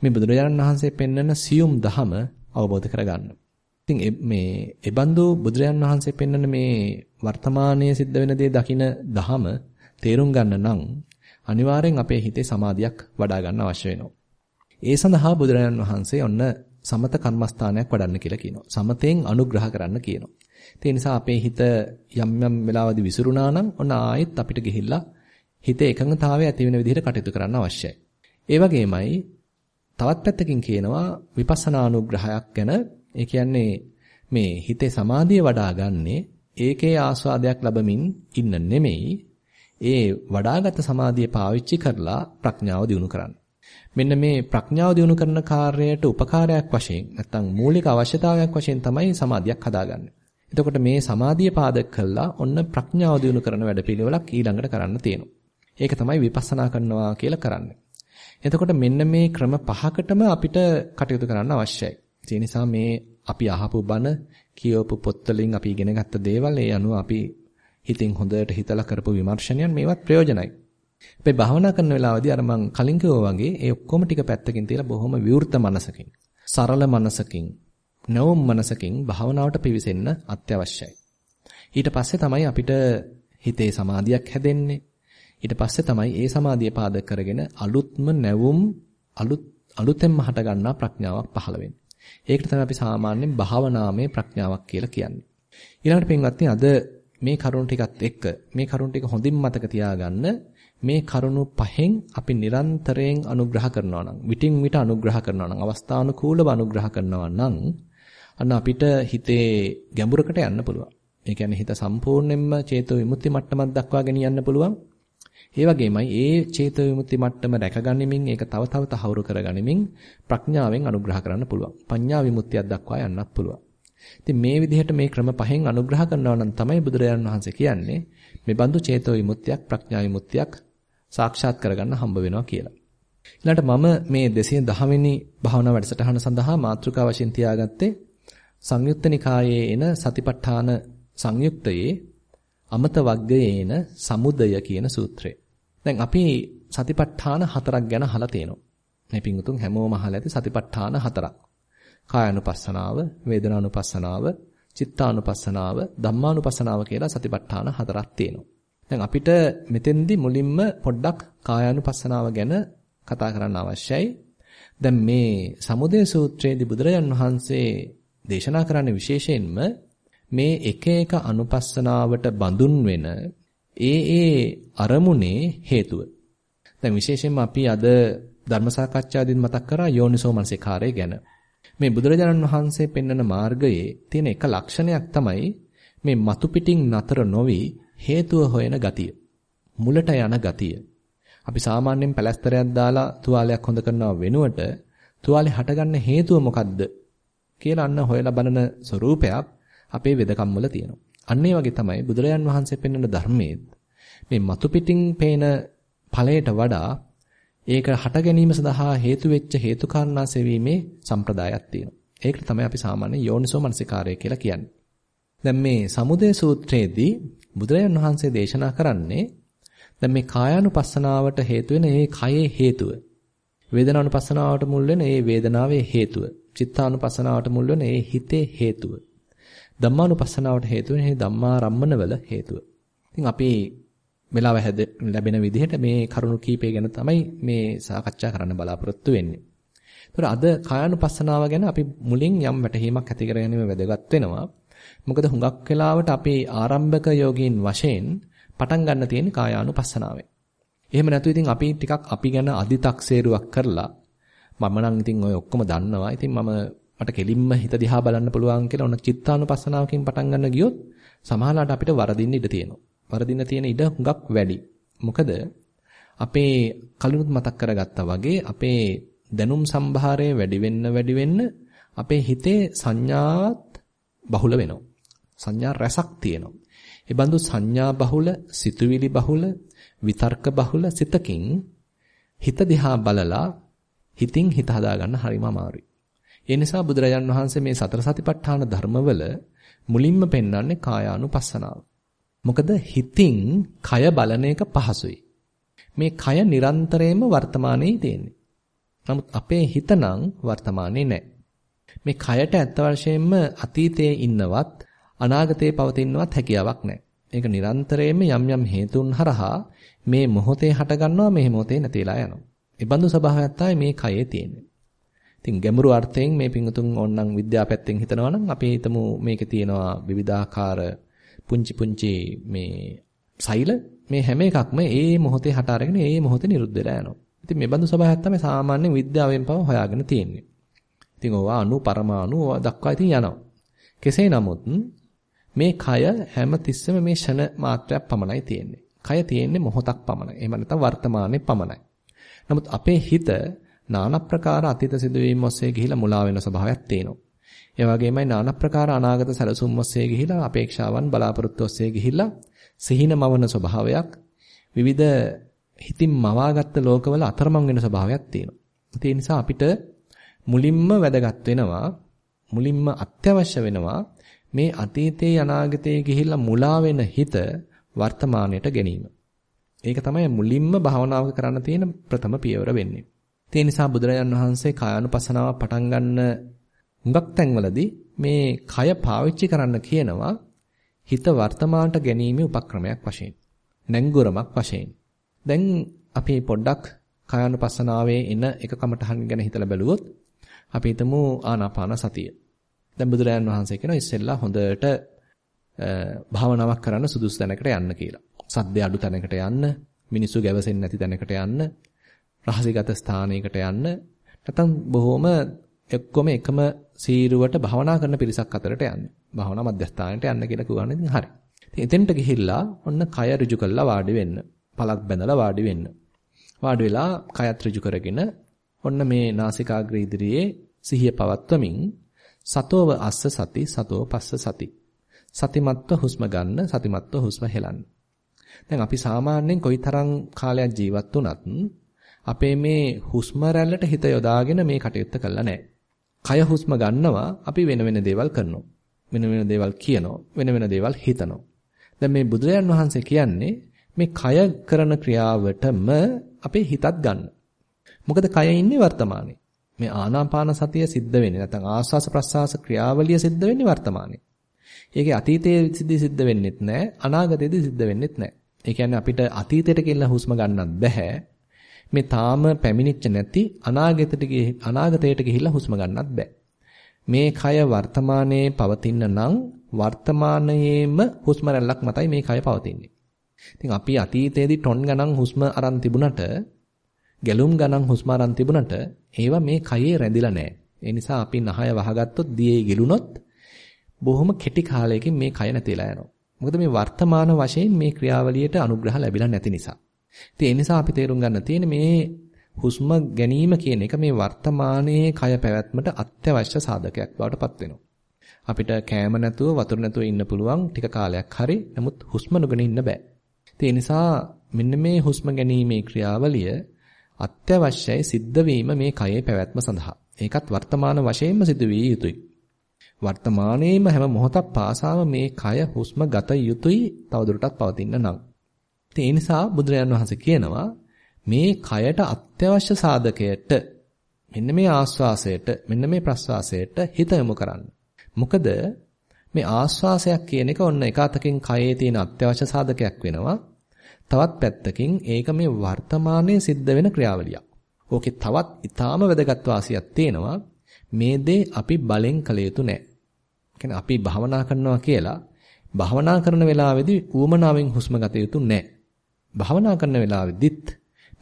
මේ බුදුරජාණන් වහන්සේ පෙන්වන සියුම් දහම අවබෝධ කරගන්න. ඉතින් මේ ඒ බඳු බුදුරජාණන් වහන්සේ පෙන්වන මේ වර්තමානයේ සිද්ධ වෙන දේ දකින දහම තේරුම් ගන්න නම් අනිවාර්යෙන් අපේ හිතේ සමාධියක් වඩා ගන්න අවශ්‍ය වෙනවා. ඒ සඳහා බුදුරජාණන් වහන්සේ ඔන්න සමත කර්මස්ථානයක් වඩන්න කියලා කියනවා. සමතෙන් අනුග්‍රහ කරන්න කියනවා. ඒ නිසා අපේ හිත යම් යම් වෙලාවදී විසිරුණා නම් ඔන්න ආයෙත් අපිට ගිහිල්ලා හිතේ එකඟතාවය ඇති වෙන විදිහට කටයුතු කරන්න අවශ්‍යයි. ඒ වගේමයි තවත් පැත්තකින් කියනවා විපස්සනා අනුග්‍රහයක් ගැන ඒ කියන්නේ මේ හිතේ සමාධිය වඩා ගන්නේ ඒකේ ආස්වාදයක් ලැබමින් ඉන්න නෙමෙයි ඒ වඩාගත් සමාධිය පාවිච්චි කරලා ප්‍රඥාව දියුණු කරන්න. මෙන්න මේ ප්‍රඥාව දියුණු කරන කාර්යයට උපකාරයක් වශයෙන් නැත්නම් මූලික අවශ්‍යතාවයක් වශයෙන් තමයි සමාධියක් හදාගන්නේ. එතකොට මේ සමාධිය පාදක කළා ඔන්න ප්‍රඥාව දියුණු කරන වැඩපිළිවෙලක් ඊළඟට කරන්න තියෙනවා. ඒක තමයි විපස්සනා කරනවා කියලා කරන්නේ. එතකොට මෙන්න මේ ක්‍රම පහකටම අපිට කටයුතු කරන්න අවශ්‍යයි. ඒ නිසා මේ අපි අහපු බණ කියවපු පොත්වලින් අපි ඉගෙන ගත්ත දේවල් ඒ අනුව අපි හිතින් හොඳට හිතලා කරපු විමර්ශනයන් මේවත් ප්‍රයෝජනයි. හැබැයි භාවනා කරන වෙලාවදී අර මං කලින් වගේ ඒ ඔක්කොම ටික පැත්තකින් තියලා බොහොම විවෘත මනසකින්, සරල මනසකින්, නවම් මනසකින් භාවනාවට පිවිසෙන්න අත්‍යවශ්‍යයි. ඊට පස්සේ තමයි අපිට හිතේ සමාධියක් හැදෙන්නේ. ඊට පස්සේ තමයි ඒ සමාධිය පාදක කරගෙන අලුත්ම නැවුම් අලුත් අලුතෙන්ම හට ගන්නා ප්‍රඥාවක් පහළ වෙන්නේ. ඒකට තමයි අපි සාමාන්‍යයෙන් භාවනාමය ප්‍රඥාවක් කියලා කියන්නේ. ඊළඟට පින්වත්නි අද මේ කරුණු ටිකත් එක්ක මේ කරුණු ටික හොඳින් මතක තියාගන්න මේ කරුණු පහෙන් අපි නිරන්තරයෙන් අනුග්‍රහ කරනවා නම් විටින් විට අනුග්‍රහ කරනවා නම් අවස්ථානුකූලව අනුග්‍රහ කරනවා නම් අන්න අපිට හිතේ ගැඹුරකට යන්න පුළුවන්. ඒ කියන්නේ හිත සම්පූර්ණයෙන්ම චේතෝ විමුක්ති මට්ටමක් දක්වා ගෙනියන්න පුළුවන්. ඒ වගේමයි ඒ චේතෝ විමුක්ති මට්ටම රැකගනිමින් ඒක තව තව තහවුරු කරගනිමින් ප්‍රඥාවෙන් අනුග්‍රහ කරන්න පුළුවන්. පඤ්ඤා විමුක්තියක් දක්වා යන්නත් පුළුවන්. ඉතින් මේ විදිහට මේ ක්‍රම පහෙන් අනුග්‍රහ කරනවා නම් තමයි බුදුරජාණන් වහන්සේ කියන්නේ මේ බඳු චේතෝ විමුක්තියක් ප්‍රඥා විමුක්තියක් සාක්ෂාත් කරගන්න හම්බ වෙනවා කියලා. ඊළඟට මම මේ 210 වෙනි භාවනා වැඩසටහන සඳහා මාතෘකා වශයෙන් තියාගත්තේ සංයුත්ත නිකායේ එන සතිපට්ඨාන සංයුක්තයේ අමත වග්ගයේන සමුදය කියන සූත්‍රය. දැන් අපි සතිපට්ඨාන හතරක් ගැන අහලා තියෙනවා. මේ පිංගුතුන් හැමෝම අහලා ඇති සතිපට්ඨාන හතරක්. කායानुපස්සනාව, වේදනානුපස්සනාව, චිත්තානුපස්සනාව, ධම්මානුපස්සනාව කියලා සතිපට්ඨාන හතරක් තියෙනවා. දැන් අපිට මෙතෙන්දි මුලින්ම පොඩ්ඩක් කායානුපස්සනාව ගැන කතා කරන්න අවශ්‍යයි. දැන් මේ සමුදය සූත්‍රයේදී බුදුරජාන් වහන්සේ දේශනා කරන්නේ විශේෂයෙන්ම මේ එක එක අනුපස්සනාවට බඳුන් වෙන ඒ ඒ අරමුණේ හේතුව. දැන් විශේෂයෙන්ම අපි අද ධර්ම සාකච්ඡාවේදී මතක් කරා යෝනිසෝ මනසිකාරය ගැන. මේ බුදුරජාණන් වහන්සේ පෙන්වන මාර්ගයේ තියෙන එක ලක්ෂණයක් තමයි මේ මතු පිටින් නතර නොවි හේතුව හොයන ගතිය. මුලට යන ගතිය. අපි සාමාන්‍යයෙන් පැලැස්තරයක් දාලා තුවාලයක් හොඳ කරනවා වෙනුවට තුවාලේ හටගන්න හේතුව මොකද්ද කියලා අන්න හොයලා බලන ස්වરૂපයක් අපේ වෙදකම් වල තියෙනවා. අන්න ඒ වගේ තමයි බුදුරජාන් වහන්සේ පෙන්වන ධර්මයේ මේ මතු පිටින් පේන ඵලයට වඩා ඒක හට ගැනීම සඳහා හේතු වෙච්ච හේතු කාරණා සෙවීමේ සම්ප්‍රදායක් තියෙනවා. ඒකට තමයි අපි සාමාන්‍ය යෝනිසෝ මනසිකාරය කියලා කියන්නේ. දැන් මේ සමුදය සූත්‍රයේදී බුදුරජාණන් වහන්සේ දේශනා කරන්නේ දැන් මේ කායානුපස්සනාවට හේතු වෙන ඒ කයේ හේතුව. වේදනානුපස්සනාවට මුල් වෙන ඒ වේදනාවේ හේතුව. චිත්තානුපස්සනාවට මුල් වෙන ඒ හිතේ හේතුව. ධම්මානුපස්සනාවට හේතු වෙන මේ ධම්මාරම්මනවල හේතුව. ඉතින් අපි වෙලාව ලැබෙන විදිහට මේ කරුණු කීපය ගැන තමයි මේ සාකච්ඡා කරන්න බලාපොරොත්තු වෙන්නේ. ඒතර අද කායානුපස්සනාව ගැන අපි මුලින් යම් වැටහීමක් ඇති කර ගැනීම වැදගත් වෙනවා. මොකද හුඟක් වෙලාවට අපේ ආරම්භක යෝගීන් වශයෙන් පටන් ගන්න තියෙන කායානුපස්සනාවෙන්. එහෙම නැතු ඉතින් අපි ටිකක් අපි ගැන අදි탁සේරුවක් කරලා මම නම් ඉතින් ඔය ඔක්කොම දන්නවා. ඉතින් මම මට කෙලින්ම හිත දිහා බලන්න පුළුවන් කියලා ඔන්න චිත්තානුපස්සනාවකින් පටන් ගන්න ගියොත් සමහරවිට අපිට වරදින්න ඉඩ තියෙනවා. වරදින්න තියෙන ඉඩ හුඟක් වැඩි. මොකද අපේ කලිනුත් මතක් කරගත්තා වගේ අපේ දැනුම් සම්භාරය වැඩි වෙන්න වැඩි වෙන්න අපේ හිතේ සංඥාත් බහුල වෙනවා. සංඥා රැසක් තියෙනවා. ඒ බඳු සංඥා බහුල, සිතුවිලි බහුල, විතර්ක බහුල සිතකින් හිත දිහා බලලා හිතින් හිත හදාගන්න හරිම අමාරුයි. ඒ නිසා බුදුරජාන් වහන්සේ මේ සතර සතිපට්ඨාන ධර්මවල මුලින්ම පෙන්වන්නේ කායානුපස්සනාව. මොකද හිතින් කය බලන එක පහසුයි. මේ කය නිරන්තරයෙන්ම වර්තමානයේ තියෙන්නේ. නමුත් අපේ හිත නම් වර්තමානයේ නැහැ. මේ කයට ඇත්ත වශයෙන්ම අතීතයේ ඉන්නවත් අනාගතයේ පවතිනවත් හැකියාවක් නැහැ. ඒක නිරන්තරයෙන්ම යම් යම් හේතුන් හරහා මේ මොහොතේ හටගන්නවා මේ මොහොතේ නැතිලා යනවා. ඒ බඳු ස්වභාවයක් තමයි මේ කයේ තියෙන්නේ. ඉතින් ගැඹුරු අර්ථයෙන් මේ පිංගුතුන් ඕනනම් විද්‍යාව පැත්තෙන් හිතනවා නම් අපි හිතමු මේකේ තියෙනවා විවිධාකාර පුංචි පුංචි මේ සෛල මේ හැම එකක්ම ඒ මොහොතේ හට අරගෙන ඒ මොහොතේ නිරුද්ධ වෙලා යනවා. ඉතින් මේ බඳු ස්වභාවයක් තමයි සාමාන්‍ය විද්‍යාවෙන් පව හොයාගෙන තියෙන්නේ. ඉතින් ඕවා අණු පරමාණු ඕවා දක්වා ඉතින් යනවා. කෙසේ නමුත් මේ කය හැම තිස්සෙම මේ ෂණ මාත්‍රයක් පමණයි තියෙන්නේ. කය තියෙන්නේ මොහොතක් පමණයි. එහෙම නැත්නම් වර්තමානයේ පමණයි. නමුත් අපේ හිත নানা ප්‍රකාර අතීත සිදුවීම් ඔස්සේ ගිහිලා මුලා වෙන ස්වභාවයක් තියෙනවා. ඒ වගේමයි নানা ප්‍රකාර අනාගත සැලසුම් ඔස්සේ ගිහිලා අපේක්ෂාවන් බලාපොරොත්තු ඔස්සේ ගිහිලා සිහින මවන ස්වභාවයක් විවිධ හිතින් මවාගත්ත ලෝකවල අතරමං වෙන ස්වභාවයක් තියෙනවා. ඒ නිසා අපිට මුලින්ම වැදගත් වෙනවා මුලින්ම අත්‍යවශ්‍ය වෙනවා මේ අතීතයේ අනාගතයේ ගිහිල්ලා මුලා වෙන හිත වර්තමානයට ගැනීම. ඒක තමයි මුලින්ම භාවනාවක කරන්න තියෙන ප්‍රථම පියවර වෙන්නේ. ඒ නිසා බුදුරජාන් වහන්සේ කායानुපසනාව පටන් ගන්න හුඟක් තැන්වලදී මේ කය පාවිච්චි කරන්න කියනවා හිත වර්තමානට ගැනීමේ උපක්‍රමයක් වශයෙන්. නැංගුරමක් වශයෙන්. දැන් අපි පොඩ්ඩක් කායानुපසනාවේ එන එක කමටහන් ගැන හිතලා බැලුවොත් අපි හිතමු ආනාපාන සතිය. දැන් බුදුරජාන් වහන්සේ කියනවා ඉස්සෙල්ලා හොඳට භාවනාවක් කරන්න සුදුසු තැනකට යන්න කියලා. සද්ද අඩු තැනකට යන්න, මිනිස්සු ගැවසෙන්නේ නැති තැනකට යන්න, රහසිගත ස්ථානයකට යන්න. නැත්නම් බොහොම එක්කොම එකම සීරුවට භාවනා කරන පිරිසක් අතරට යන්න. භාවනා මධ්‍යස්ථානයට යන්න කියලා කිව්වනේ ඉතින් හරි. ඉතින් එතෙන්ට ගිහිල්ලා ඔන්න කය ඍජු කරලා වාඩි වෙන්න. පළක් බැඳලා වාඩි වෙන්න. වාඩි වෙලා කයත් ඍජු කරගෙන ඔන්න මේ නාසිකාග්‍ර ඉදිරියේ සිහිය පවත්වමින් සතෝව අස්ස සති සතෝ පස්ස සති සතිමත්ව හුස්ම ගන්න සතිමත්ව හුස්ම හෙලන්න දැන් අපි සාමාන්‍යයෙන් කොයිතරම් කාලයක් ජීවත් වුණත් අපේ මේ හුස්ම රැල්ලට හිත යොදාගෙන මේ කටයුත්ත කළා නැහැ. කය හුස්ම ගන්නවා අපි වෙන වෙන දේවල් කරනවා. වෙන වෙන දේවල් කියනවා. වෙන වෙන දේවල් හිතනවා. දැන් මේ බුදුරජාන් වහන්සේ කියන්නේ මේ කය කරන ක්‍රියාවටම අපේ හිතත් ගන්න. මොකද කය ඉන්නේ වර්තමානයේ. මේ ආනාපාන සතිය සිද්ධ වෙන්නේ නැත්නම් ආස්වාස ප්‍රස්වාස ක්‍රියාවලිය සිද්ධ වෙන්නේ වර්තමානයේ. ඒකේ අතීතයේ සිද්ධි සිද්ධ වෙන්නෙත් නැහැ අනාගතයේදී සිද්ධ වෙන්නෙත් නැහැ. ඒ කියන්නේ අපිට අතීතයට කියලා හුස්ම ගන්නත් බෑ. මේ තාම පැමිණිච්ච නැති අනාගතයට අනාගතයට ගිහිල්ලා හුස්ම ගන්නත් බෑ. මේ කය වර්තමානයේ පවතින නම් වර්තමානයේම හුස්ම රැල්ලක් මතයි මේ කය පවතින්නේ. ඉතින් අපි අතීතයේදී ටොන් ගණන් හුස්ම අරන් තිබුණට ගැලුම් ගණන් හුස්ම අරන් තිබුණට ඒවා මේ කයේ රැඳිලා නැහැ. ඒ නිසා අපි නහය වහගත්තොත් දියේ ගිලුනොත් බොහොම කෙටි කාලයකින් මේ කය නැතිලා යනවා. මොකද මේ වර්තමාන වශයෙන් මේ ක්‍රියාවලියට අනුග්‍රහ ලැබිලා නැති නිසා. ඉතින් ඒ නිසා අපි තේරුම් ගන්න තියෙන්නේ මේ හුස්ම ගැනීම කියන එක මේ වර්තමානයේ කය පැවැත්මට අත්‍යවශ්‍ය සාධකයක් බවට පත් වෙනවා. අපිට කෑම නැතුව වතුර නැතුව ඉන්න පුළුවන් ටික කාලයක් හරි. නමුත් හුස්ම නොගෙන ඉන්න බෑ. ඒ නිසා මෙන්න මේ හුස්ම ගැනීමේ ක්‍රියාවලිය අත්‍යවශ්‍යයි සිද්ධ වීම මේ කයේ පැවැත්ම සඳහා. ඒකත් වර්තමාන වශයෙන්ම සිදු විය යුතුයි. වර්තමානයේම හැම මොහොතක් පාසාම මේ කය හුස්ම ගත යුතුයි තවදුරටත් පවතින්න නම්. ඒ නිසා බුදුරජාන් වහන්සේ කියනවා මේ කයට අත්‍යවශ්‍ය සාධකයට මෙන්න මේ ආස්වාසයට මෙන්න මේ ප්‍රස්වාසයට හිත යොමු කරන්න. මොකද මේ ආස්වාසයක් කියන එක ඔන්න එක අතකින් කයේ තියෙන අත්‍යවශ්‍ය සාධකයක් වෙනවා. තවත් පැත්තකින් ඒක මේ වර්තමානයේ සිද්ධ වෙන ක්‍රියාවලියක්. ඕකේ තවත් ඊටාම වැදගත් වාසියක් තියෙනවා. මේ දේ අපි බලෙන් කළ යුතු නෑ. කියන්නේ අපි භවනා කරනවා කියලා භවනා කරන වෙලාවේදී ඌමනාවෙන් හුස්ම ගත යුතු නෑ. භවනා කරන වෙලාවේදීත්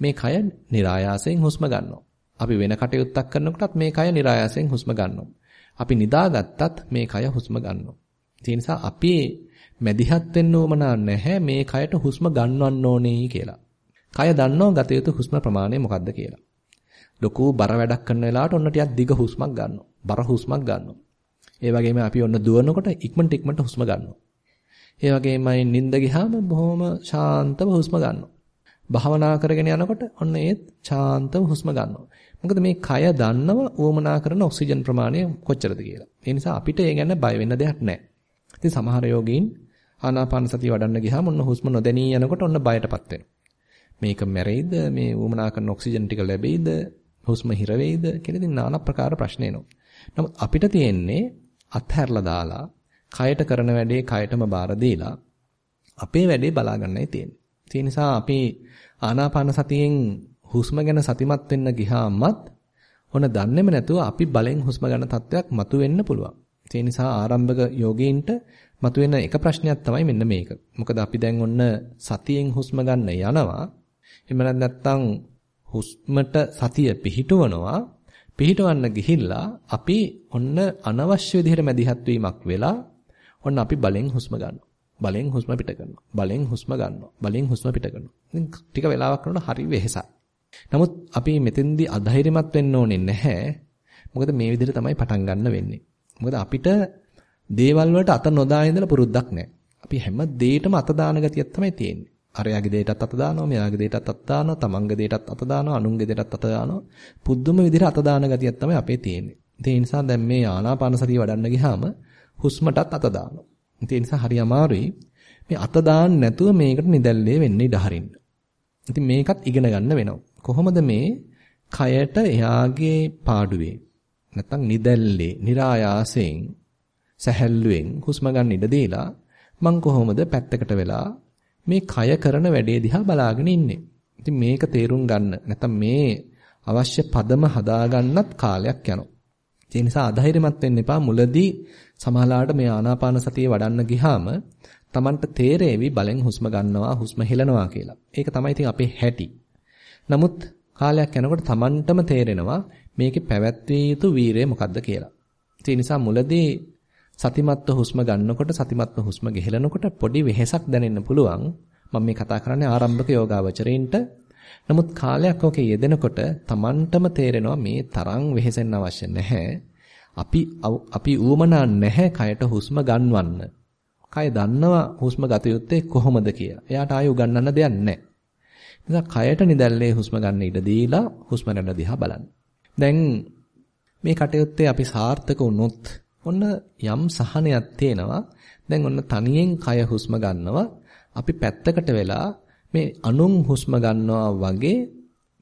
මේ කය નિરાයාසයෙන් හුස්ම ගන්නවා. අපි වෙන කටයුත්තක් කරනකොටත් මේ කය નિરાයාසයෙන් හුස්ම ගන්නවා. අපි නිදාගත්තත් මේ කය හුස්ම ගන්නවා. ඒ නිසා අපි මැදිහත් වෙන්න ඕමනා නැහැ මේ කයට හුස්ම ගන්නවන්න ඕනේ කියලා. කය දන්නව ගත යුතු හුස්ම ප්‍රමාණය මොකක්ද කියලා. ලොකු බර වැඩක් කරන වෙලාවට ඔන්න ටිකක් දිග හුස්මක් ගන්නවා. බර හුස්මක් ගන්නවා. ඒ වගේම අපි ඔන්න දුවනකොට ඉක්මනට ඉක්මනට හුස්ම ගන්නවා. ඒ වගේමයි නිින්ද ගියාම බොහොම ශාන්තව හුස්ම ගන්නවා. භාවනා කරගෙන යනකොට ඔන්න ඒත් ශාන්තව හුස්ම ගන්නවා. මොකද මේ කය දන්නව උවමනා කරන ඔක්සිජන් ප්‍රමාණය කොච්චරද කියලා. ඒ නිසා අපිට ඒ ගැන බය වෙන්න දෙයක් නැහැ. ඉතින් සමහර යෝගීන් ආනාපාන සතිය වඩන්න ගියාම ඔන්න හුස්ම නොදැනී යනකොට ඔන්න බයටපත් වෙනවා. මේක මැරෙයිද? මේ උවමනා කරන ඔක්සිජන් ටික ලැබෙයිද? හුස්ම හිර වෙයිද? කියලා ඉතින් নানা ප්‍රකාර ප්‍රශ්න එනවා. නමුත් අපිට තියෙන්නේ අත්හැරලා දාලා කයට කරන වැඩේ කයටම බාර දීලා අපේ වැඩේ බලා ගන්නයි තියෙන්නේ. ඒ නිසා අපි ආනාපාන සතියෙන් හුස්ම ගැන සතිමත් වෙන්න ගියාමත් ඔන්න දන්නේම නැතුව අපි බලෙන් හුස්ම ගන්න තත්වයක් මතුවෙන්න පුළුවන්. ඒ නිසා ආරම්භක යෝගීන්ට මතුවෙන එක ප්‍රශ්නයක් තමයි මෙන්න මේක. මොකද අපි දැන් ඔන්න සතියෙන් හුස්ම ගන්න යනවා. එහෙම නැත්නම් හුස්මට සතිය පිහිටවනවා. පිහිටවන්න ගිහිල්ලා අපි ඔන්න අනවශ්‍ය විදිහට මැදිහත් වීමක් වෙලා ඔන්න අපි බලෙන් හුස්ම ගන්නවා. බලෙන් හුස්ම පිට කරනවා. බලෙන් හුස්ම ගන්නවා. බලෙන් හුස්ම පිට කරනවා. ඉතින් ටික වෙලාවක් කරනකොට හරි වෙහෙසයි. නමුත් අපි මෙතෙන්දී අධෛර්යමත් වෙන්න ඕනේ නැහැ. මොකද මේ විදිහට තමයි පටන් ගන්න වෙන්නේ. මොකද අපිට දේවල් වලට අත නොදා ඉඳලා පුරුද්දක් නැහැ. අපි හැම දෙයකටම අත දාන ගතියක් තමයි තියෙන්නේ. අරයාගේ දෙයටත් අත දානවා, මෙයාගේ දෙයටත් අත දානවා, තමන්ගේ දෙයටත් අත දානවා, අනුන්ගේ දෙයටත් අත දානවා. පුදුම විදිහට අත දාන ගතියක් තමයි අපේ තියෙන්නේ. ඒ නිසා දැන් මේ ආනාපාන සතිය වඩන්න ගියාම හුස්මටත් අත දානවා. ඒ නිසා හරි අමාරුයි. මේ අත දාන්න නැතුව මේකට නිදැල්ලේ වෙන්න ඉඩ හරින්න. ඉතින් මේකත් ඉගෙන ගන්න වෙනවා. කොහොමද මේ කයට එයාගේ පාඩුවේ නැත්තම් නිදැල්ලේ નિરાයාසයෙන් සැහැල්ලුවෙන් හුස්ම ගන්න ඉඩ දීලා මං කොහොමද පැත්තකට වෙලා මේ කය කරන වැඩේ දිහා බලාගෙන ඉන්නේ. ඉතින් මේක තේරුම් ගන්න නැත්තම් මේ අවශ්‍ය පදම හදාගන්නත් කාලයක් යනවා. ඒ නිසා අධෛර්යමත් වෙන්න එපා මුලදී සමහරලාට මේ ආනාපාන සතිය වඩන්න ගියාම Tamanට තේරෙවි බලෙන් හුස්ම ගන්නවා හුස්ම හෙලනවා කියලා. ඒක තමයි ඉතින් අපේ හැටි. නමුත් කාලයක් යනකොට Tamanටම තේරෙනවා මේකේ පැවැත්විය යුතු වීරය මොකද්ද කියලා. ඒ නිසා මුලදී සතිමත්ව හුස්ම ගන්නකොට සතිමත්ව හුස්ම ගෙහෙලනකොට පොඩි වෙහෙසක් දැනෙන්න පුළුවන්. මම මේ කතා කරන්නේ ආරම්භක යෝගාවචරයින්ට. නමුත් කාලයක් ඔකේ යෙදෙනකොට Tamanටම තේරෙනවා මේ තරම් වෙහෙසෙන්න අවශ්‍ය නැහැ. අපි අපි ඌමනා නැහැ කයට හුස්ම ගන්වන්න. කය දන්නවා හුස්ම ගත යුත්තේ කොහොමද කියලා. එයාට ආයෙ උගන්වන්න දෙයක් නැහැ. නිසා කයට නිදැල්ලේ හුස්ම ගන්න ඉඩ දීලා හුස්ම රැල්ල දිහා බලන්න. දැන් මේ කටයුත්තේ අපි සාර්ථක වුණොත් ඔන්න යම් සහනයක් තේනවා. දැන් ඔන්න තනියෙන් කය හුස්ම ගන්නවා. අපි පැත්තකට වෙලා මේ අනුන් හුස්ම ගන්නවා වගේ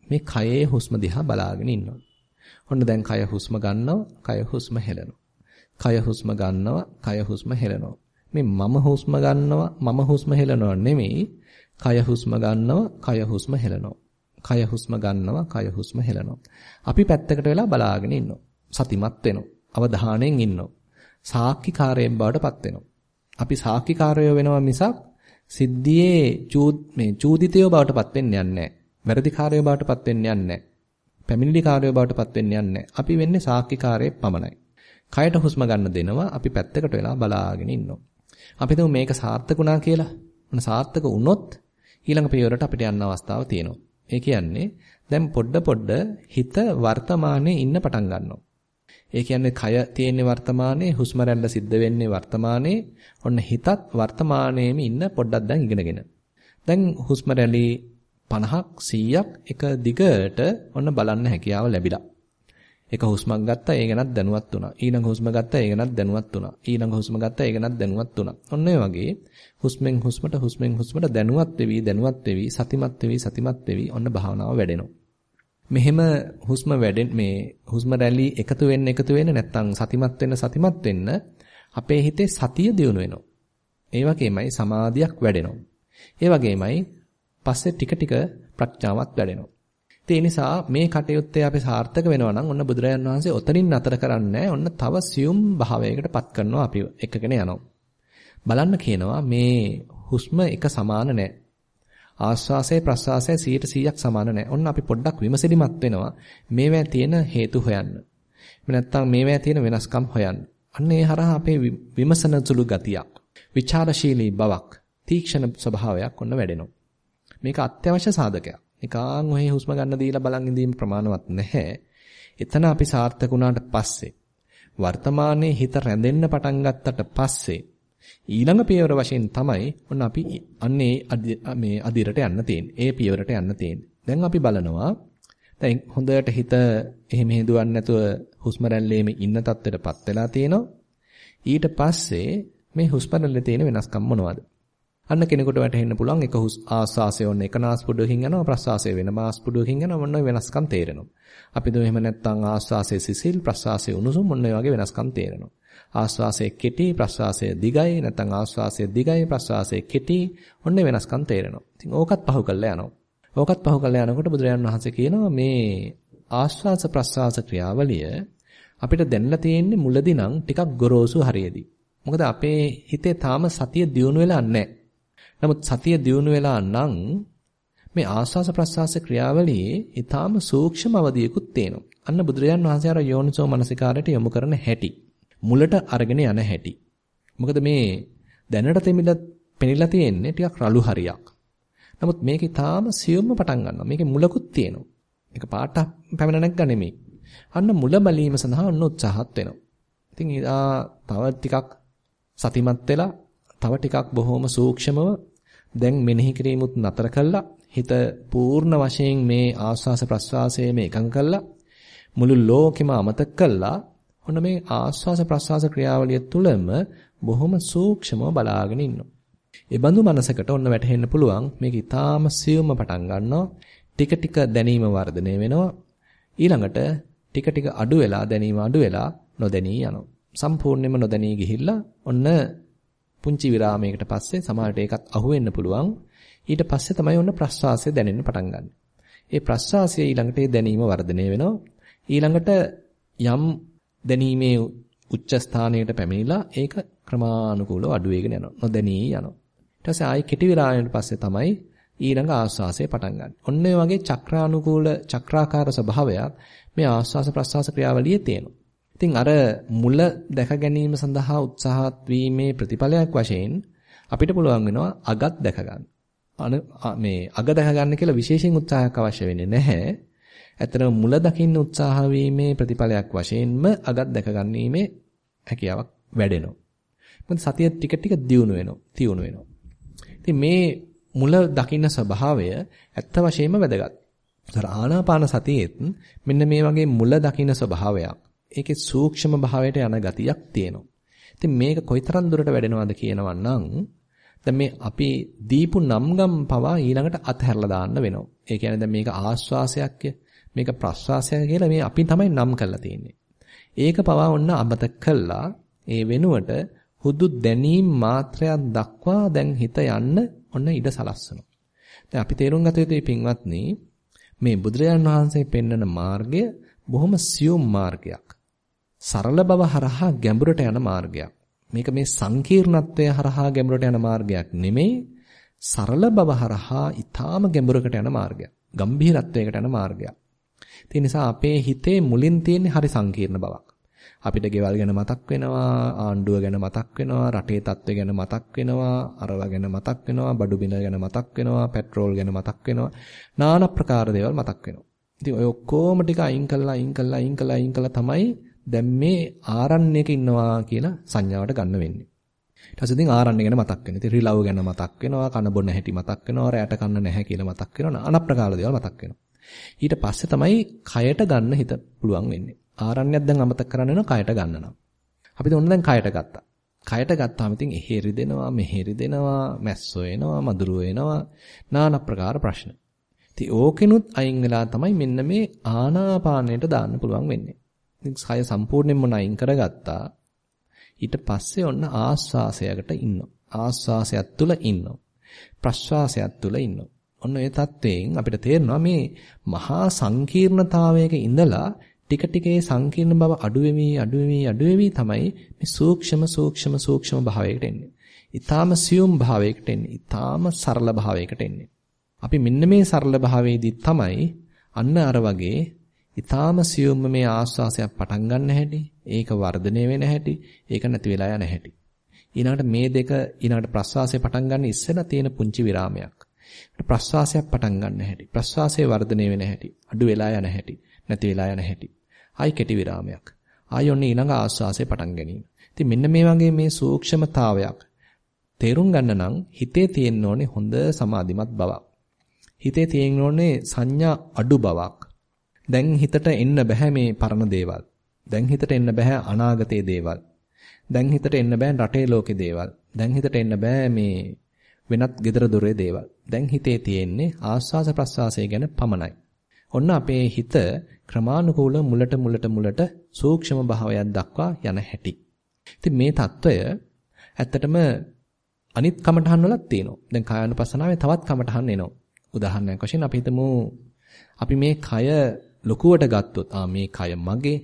මේ කයේ හුස්ම දිහා බලාගෙන ඉන්නවා. ඔන්න දැන් කය හුස්ම ගන්නවා, කය හුස්ම හෙලනවා. කය හුස්ම ගන්නවා, කය හුස්ම හෙලනවා. මේ මම හුස්ම ගන්නවා, මම හුස්ම හෙලනවා නෙමෙයි. කය හුස්ම ගන්නවා, කය හුස්ම හෙලනවා. කය හුස්ම ගන්නවා, කය හුස්ම හෙලනවා. අපි පැත්තකට වෙලා බලාගෙන ඉන්නවා. සතිමත් වෙනවා. අවධානයෙන් ඉන්නවා. සාක්ෂිකාරයෙන් බවටපත් වෙනවා. අපි සාක්ෂිකාරයෝ වෙනවා මිසක් සිද්ධියේ චූ මේ චූදිතයෝ බවටපත් වෙන්නේ නැහැ. වැරදිකාරයෝ බවටපත් වෙන්නේ නැහැ. පැමිණිලිකාරයෝ බවටපත් වෙන්නේ නැහැ. අපි වෙන්නේ සාක්ෂිකාරයේ පමණයි. කයට හුස්ම ගන්න දෙනවා අපි පැත්තකට වෙලා බලාගෙන ඉන්නවා. අපි හිතමු මේක සාර්ථක වුණා කියලා. මොන සාර්ථක වුණොත් ඊළඟ පියවරට අපිට යන්න අවස්ථාව තියෙනවා. ඒ කියන්නේ දැන් පොඩ පොඩ හිත වර්තමානයේ ඉන්න පටන් ගන්නවා. ඒ කියන්නේ කය තියෙන්නේ වර්තමානයේ හුස්ම රැල්ල සිද්ධ වෙන්නේ වර්තමානයේ ඔන්න හිතත් වර්තමානයේම ඉන්න පොඩ්ඩක් දැන් ඉගෙනගෙන. දැන් හුස්ම රැලි 50ක් 100ක් එක දිගට ඔන්න බලන්න හැකියාව ලැබිලා. එක හුස්මක් ගත්තා ඒ ගැනත් දැනුවත් වුණා. ඊළඟ හුස්ම ගත්තා ඒ ගැනත් දැනුවත් වුණා. ඊළඟ හුස්ම ගත්තා ඒ ගැනත් දැනුවත් වුණා. ඔන්න ඒ වගේ හුස්මෙන් හුස්මට හුස්මෙන් හුස්මට දැනුවත් වෙවි දැනුවත් වෙවි සතිමත් වෙවි සතිමත් වෙවි ඔන්න භාවනාව වැඩෙනවා. මෙහෙම හුස්ම වැඩෙන් මේ හුස්ම රැලි එකතු වෙන්න එකතු වෙන්න නැත්තම් සතිමත් වෙන්න සතිමත් වෙන්න අපේ හිතේ සතිය දියුණු වෙනවා. ඒ වගේමයි සමාධියක් වැඩෙනවා. ඒ වගේමයි පස්සේ ටික ටික ප්‍රඥාවක් වැඩෙනවා. ඒ නිසා මේ කටයුත්තේ අපි සාර්ථක වෙනවා නම් ඔන්න බුදුරජාන් වහන්සේ ඔතනින් නතර කරන්නේ ඔන්න තව සියුම් භාවයකට පත් කරනවා අපි එකගෙන යනවා. බලන්න කියනවා මේ හුස්ම එක සමාන නැහැ. ආශ්වාසය ප්‍රශ්වාසය 100%ක් සමාන නැහැ. ඔන්න අපි පොඩ්ඩක් විමසිලිමත් වෙනවා. මේවැ තියෙන හේතු හොයන්න. එහෙම නැත්නම් මේවැ තියෙන වෙනස්කම් හොයන්න. අන්න ඒ හරහා අපේ විමසන සුළු ගතියක්, ਵਿਚාරශීලී බවක්, තීක්ෂණ ස්වභාවයක් ඔන්න වැඩෙනවා. මේක අත්‍යවශ්‍ය සාධකයක්. නිකාන් ඔහේ හුස්ම ගන්න දීලා බලන් ඉඳීම ප්‍රමාණවත් නැහැ. එතන අපි සාර්ථක වුණාට පස්සේ වර්තමානයේ හිත රැඳෙන්න පටන් ගත්තට පස්සේ ඊළඟ පියවර වශයෙන් තමයි ඔන්න අපි අන්නේ මේ අදිරට යන්න තියෙන්නේ. ඒ පියවරට යන්න තියෙන්නේ. දැන් අපි බලනවා දැන් හොඳට හිත එහෙම හේදුවන්නේ නැතුව හුස්ම රැල්ලේම ඉන්න තත්ත්වයටපත් වෙලා තියෙනවා. ඊට පස්සේ මේ හුස්ම රැල්ලේ තියෙන වෙනස්කම් මොනවද? අන්න කෙනෙකුට වැටහෙන්න පුළුවන් එක හුස් ආස්වාසය ඔන්න එක නාස්පුඩුවකින් යනවා ප්‍රස්වාසය වෙන නාස්පුඩුවකින් යනවා මොන වෙනස්කම් තේරෙනවා. අපි දුව එහෙම නැත්නම් ආස්වාසයේ සිසිල් ප්‍රස්වාසයේ උණුසුම් මොන වගේ වෙනස්කම් තේරෙනවා. ආස්වාසයේ කෙටි ප්‍රස්වාසයේ දිගයි නැත්නම් ආස්වාසයේ දිගයි ප්‍රස්වාසයේ කෙටි ඔන්න වෙනස්කම් තේරෙනවා. ඉතින් ඕකත් පහු කරලා යනවා. ඕකත් පහු කරලා යනකොට බුදුරජාණන් වහන්සේ කියනවා මේ ආස්වාස ප්‍රස්වාස ක්‍රියාවලිය අපිට දැනලා තියෙන්නේ මුලදී නම් ටිකක් ගොරෝසු හරියදී. මොකද අපේ හිතේ තාම සතිය දියුණු වෙලා නැහැ. නමුත් සතිය දියුණු වෙලා නම් මේ ආස්වාස ප්‍රස්වාස ක්‍රියාවලියේ ඊටාම සූක්ෂම අවධියකුත් තියෙනවා. අන්න බුදුරජාන් වහන්සේ අර යෝනිසෝ මනසිකාරයට යොමු කරන හැටි. මුලට අරගෙන යන හැටි. මොකද මේ දැනට තෙමිලා පෙනිලා තියෙන්නේ ටිකක් රළු හරියක්. නමුත් මේක ඊටාම සියුම්ම පටන් ගන්නවා. මේකේ මුලකුත් තියෙනවා. මේක පාට පැමිණ නැග්ග නෙමෙයි. අන්න මුල බැලීම සඳහා ඔන්න උත්සාහත් වෙනවා. ඉතින් තව ටිකක් සතිමත් වෙලා තව ටිකක් බොහොම සූක්ෂමව දැන් මෙනෙහි කිරීමුත් නතර කළා හිත පූර්ණ වශයෙන් මේ ආස්වාස ප්‍රස්වාසයේ මේ එකඟ කළා මුළු ලෝකෙම අමතක කළා ඔන්න මේ ආස්වාස ප්‍රස්වාස ක්‍රියාවලිය තුළම බොහොම සූක්ෂමව බලාගෙන ඉන්නවා ඒ බඳු මනසකට ඔන්න වැටහෙන්න පුළුවන් මේක ඊටාම සියුම්ම පටන් ගන්නවා. ටික ටික දැනීම වර්ධනය වෙනවා. ඊළඟට ටික ටික අඩු වෙලා දැනීම අඩු වෙලා නොදැනී යනවා. සම්පූර්ණයෙන්ම නොදැනී ගිහිල්ලා ඔන්න පුංචි විරාමයකට පස්සේ සමහරට ඒකත් අහුවෙන්න පුළුවන්. ඊට පස්සේ තමයි ඔන්න ප්‍රස්වාසය දැනෙන්න පටන් ගන්න. ඒ ප්‍රස්වාසය ඊළඟට ඒ දැනීම වර්ධනය වෙනවා. ඊළඟට යම් දැනීමේ උච්ච ස්ථානයකට පැමිණිලා ඒක ක්‍රමානුකූලව අඩු වෙගෙන යනවා. නොදැනී යනවා. ඊට පස්සේ ආයි කෙටි විරාමයකට පස්සේ තමයි ඊළඟ ආස්වාසය පටන් ගන්න. ඔන්න ඔය වගේ චක්‍රානුකූල චක්‍රාකාර ස්වභාවයක් මේ ආස්වාස ප්‍රස්වාස ක්‍රියාවලියේ තියෙනවා. ඉතින් අර මුල දැක ගැනීම සඳහා උත්සාහත් වීමේ ප්‍රතිඵලයක් වශයෙන් අපිට පුළුවන් වෙනවා අගත් දැක ගන්න. මේ අග දැක ගන්න කියලා විශේෂයෙන් උත්සාහයක් අවශ්‍ය වෙන්නේ නැහැ. ඇත්තටම මුල දකින්න උත්සාහ වීමේ ප්‍රතිඵලයක් වශයෙන්ම අගත් දැක ගැනීමේ හැකියාවක් වැඩෙනවා. මොකද සතිය ටික ටික දියුණු වෙනවා, තියුණු වෙනවා. ඉතින් මේ මුල දකින්න ස්වභාවය ඇත්ත වශයෙන්ම වැදගත්. ඒතර ආනාපාන සතියෙත් මෙන්න මේ වගේ මුල දකින්න ස්වභාවයක්. ඒකේ සූක්ෂම භාවයට යන ගතියක් තියෙනවා. ඉතින් මේක කොයිතරම් දුරට වැඩෙනවද කියනවා නම් දැන් මේ අපි දීපු නම්ගම් පවා ඊළඟට අතහැරලා දාන්න වෙනවා. ඒ කියන්නේ දැන් මේක ආස්වාසයක්ය මේක ප්‍රස්වාසය කියලා මේ අපි තමයි නම් කරලා තියෙන්නේ. ඒක පවා ඔන්න අමතක කළා ඒ වෙනුවට හුදු දැනීම් මාත්‍රයක් දක්වා දැන් හිත යන්න ඔන්න ඉඩ සලස්සනවා. දැන් අපි තේරුම් ගත යුතුයි පින්වත්නි මේ බුදුරජාන් වහන්සේ පෙන්වන මාර්ගය බොහොම සියුම් මාර්ගයක්. සරල බව හරහා ගැඹුරට යන මාර්ගයක්. මේක මේ සංකීර්ණත්වය හරහා ගැඹුරට යන මාර්ගයක් නෙමෙයි. සරල බව හරහා ඊටාම ගැඹුරකට යන මාර්ගයක්. ගම්භීරත්වයකට යන මාර්ගයක්. ඒ නිසා අපේ හිතේ මුලින් තියෙන හරි සංකීර්ණ බවක්. අපිට ගෙවල් ගැන මතක් වෙනවා, ආණ්ඩුව ගැන මතක් වෙනවා, රටේ තත්ත්වය ගැන මතක් වෙනවා, අරව ගැන මතක් වෙනවා, බඩු බිල ගැන මතක් වෙනවා, පෙට්‍රෝල් ගැන මතක් වෙනවා. নানা ප්‍රකාර දේවල් මතක් වෙනවා. ඉතින් ඔය ඔක්කොම ටික අයින් කළා, අයින් කළා, අයින් කළා, අයින් කළා තමයි දැන් මේ ආරණ්‍යයක ඉන්නවා කියලා සංඥාවට ගන්න වෙන්නේ. ඊට පස්සේ ඉතින් ආරණ්‍ය ගැන මතක් වෙනවා. ඉතින් රිලව් ගැන මතක් වෙනවා, කන බොන හැටි මතක් වෙනවා, රැට කන්න නැහැ කියලා මතක් වෙනවා. අනප්‍රකාර දේවල් මතක් වෙනවා. ඊට පස්සේ තමයි කයට ගන්න හිත පුළුවන් වෙන්නේ. ආරණ්‍යයක් දැන් අමතක කරන්න වෙනවා කයට ගන්න නම්. අපි දැන් දැන් කයට ගත්තා. කයට ගත්තාම ඉතින් එහෙ රිදෙනවා, මෙහෙ රිදෙනවා, මැස්සෝ එනවා, මදුරුවෝ එනවා, নানা ප්‍රකාර ප්‍රශ්න. ඉතින් ඕකෙනුත් අයින් වෙලා තමයි මෙන්න මේ ආනාපානයට දාන්න පුළුවන් වෙන්නේ. ඉතින් සය සම්පූර්ණයෙන්ම නයින් කරගත්තා. ඊට පස්සේ ඔන්න ආස්වාසයකට ඉන්නවා. ආස්වාසයත් තුල ඉන්නවා. ප්‍රශ්වාසයත් තුල ඉන්නවා. ඔන්න ඒ தත්වයෙන් අපිට තේරෙනවා මේ මහා සංකීර්ණතාවයක ඉඳලා ටික ටික ඒ සංකීර්ණ බව අඩු වෙමි අඩු වෙමි අඩු වෙමි තමයි මේ සූක්ෂම සූක්ෂම සූක්ෂම භාවයකට එන්නේ. ඊටාම සියුම් භාවයකට එන්නේ. ඊටාම සරල භාවයකට එන්නේ. අපි මෙන්න මේ සරල භාවයේදී තමයි අන්න අර වගේ ඊටාම සියුම්ම මේ ආස්වාසයක් පටන් ගන්න හැටි, ඒක වර්ධනය වෙන හැටි, ඒක නැති වෙලා යන හැටි. ඊළඟට මේ දෙක ඊළඟට ප්‍රස්වාසය පටන් ගන්න ඉස්සෙල්ලා තියෙන පුංචි විරාමයක්. ප්‍රස්වාසයක් පටන් ගන්න හැටි. ප්‍රස්වාසයේ වර්ධනය වෙන හැටි. අඩු වෙලා යන හැටි. නැති වෙලා යන හැටි. ආයි කෙටි විරාමයක්. ආයි ඔන්න ඊළඟ ආස්වාසය පටන් ගැනීම. ඉතින් මෙන්න මේ වගේ මේ සූක්ෂමතාවයක් තේරුම් ගන්න නම් හිතේ තියෙන්න ඕනේ හොඳ සමාධිමත් බවක්. හිතේ තියෙන්න ඕනේ සංඥා අඩු බවක්. දැන් හිතට එන්න බෑ මේ පරණ දේවල්. දැන් හිතට එන්න බෑ අනාගතයේ දේවල්. දැන් හිතට එන්න බෑ රටේ ලෝකේ දේවල්. දැන් හිතට එන්න බෑ මේ වෙනත් gedara දොරේ දේවල්. දැන් හිතේ තියෙන්නේ ආස්වාස ප්‍රස්වාසය ගැන පමණයි. ඔන්න අපේ හිත ක්‍රමානුකූල මුලට මුලට මුලට සූක්ෂම භාවයක් දක්වා යන හැටි. ඉතින් මේ తত্ত্বය ඇත්තටම අනිත් කමටහන් වලත් තියෙනවා. දැන් කායानुපසනාවේ තවත් කමටහන් එනවා. උදාහරණයක් වශයෙන් අපි හිතමු අපි මේ කය ලොකුවට ගත්තොත් ආ මේ කය මගේ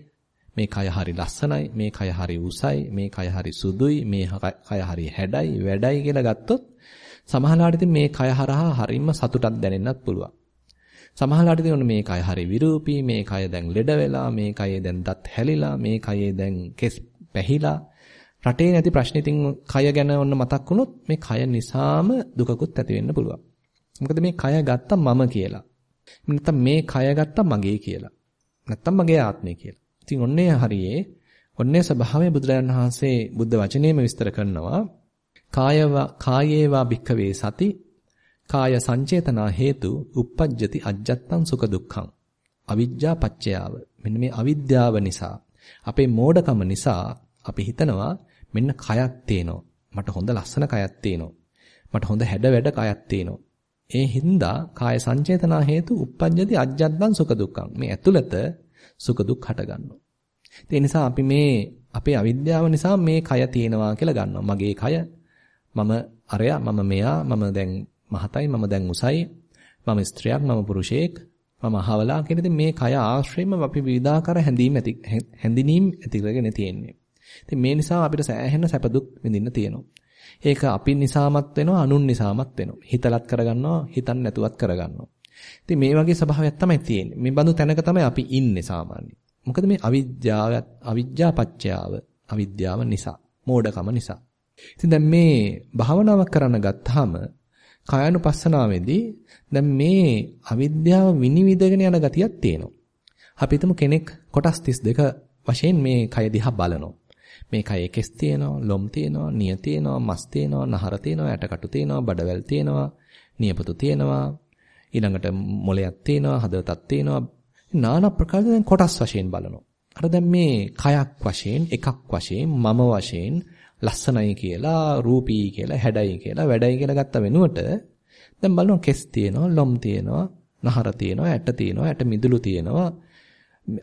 මේ කය හරි ලස්සනයි මේ කය හරි උසයි මේ කය හරි සුදුයි මේ කය හරි හැඩයි වැඩයි කියලා ගත්තොත් සමහරවිට ඉතින් මේ කය හරහා හරින්ම සතුටක් දැනෙන්නත් පුළුවන්. සමහරවිට ඉතින් මේ කය හරි විරූපී, මේ කය දැන් ලෙඩ වෙලා, මේ කයේ දැන් දත් හැලිලා, මේ කයේ දැන් කෙස් පැහිලා. රටේ නැති ප්‍රශ්න ඉතින් කය ගැන ඔන්න මතක් වුණොත් මේ කය නිසාම දුකකුත් ඇති වෙන්න පුළුවන්. මොකද මේ කය ගත්තා මම කියලා. නැත්තම් මේ කය ගත්තා මගේ කියලා. නැත්තම් මගේ ආත්මය කියලා. ඉතින් ඔන්නේ හරියේ ඔන්නේ ස්වභාවය බුදුරජාණන් වහන්සේ බුද්ධ වචනේම විස්තර කරනවා. කායවා කායේවා භික්ඛවේ සති කාය සංචේතනා හේතු uppajjati ajjattan sukha dukkhan අවිජ්ජා පච්චයාව මෙන්න මේ අවිද්‍යාව නිසා අපේ මෝඩකම නිසා අපි හිතනවා මෙන්න කයක් තියෙනවා මට හොඳ ලස්සන කයක් තියෙනවා මට හොඳ හැඩ වැඩ කයක් තියෙනවා. ඒ හින්දා කාය සංචේතනා හේතු uppajjati ajjaddan sukha dukkam. මේ ඇතුළත සුඛ දුක් හට ගන්නවා. ඒ නිසා අපි මේ අපේ අවිද්‍යාව නිසා මේ කය තියෙනවා කියලා ගන්නවා. මගේ කය මම අරයා මම මෙයා මම දැන් මහතයි මම දැන් උසයි මම ස්ත්‍රියක් මම පුරුෂයෙක් මම අහවලා කියන ඉතින් මේ කය ආශ්‍රයෙන්ම අපි විවිධාකාර හැඳීම් ඇති හැඳිනීම් ඇති කරගෙන තියෙන්නේ. ඉතින් මේ නිසා අපිට සෑහෙන සැප දුක් විඳින්න තියෙනවා. ඒක අපි නිසාමත් වෙනවා අනුන් නිසාමත් වෙනවා. හිතලත් කරගන්නවා හිතන්න නැතුවත් කරගන්නවා. ඉතින් මේ වගේ ස්වභාවයක් තමයි තියෙන්නේ. මේ බඳු තැනක තමයි අපි ඉන්නේ සාමාන්‍යයෙන්. මොකද මේ අවිද්‍යාව අවිද්‍යා පත්‍යාව අවිද්‍යාව නිසා මෝඩකම නිසා. ඉතින් දැන් මේ භාවනාවක් කරන්න ගත්තාම කායानुපස්සනාවේදී දැන් මේ අවිද්‍යාව විනිවිදගෙන යන ගතියක් තියෙනවා. අපි හිතමු කෙනෙක් කොටස් 32 වශයෙන් මේ කය දිහා බලනවා. මේ කයේ කෙස් තියෙනවා, ලොම් තියෙනවා, නිය තියෙනවා, මස් තියෙනවා, නහර තියෙනවා, ඇටකටු තියෙනවා, බඩවැල් තියෙනවා, නියපොතු තියෙනවා, ඊළඟට මොලයක් තියෙනවා, හදවතක් තියෙනවා. নানা ප්‍රකාර දැන් කොටස් වශයෙන් බලනවා. අර දැන් මේ කයක් වශයෙන්, එකක් වශයෙන්, මම වශයෙන් ලස්සනයි කියලා, රූපී කියලා, හැඩයි කියලා, වැඩයි කියලා ගත්ත වෙනුවට දැන් බලනවා කෙස් තියෙනවා, ලොම් තියෙනවා, නහර තියෙනවා, ඇට තියෙනවා, ඇට මිදුළු තියෙනවා,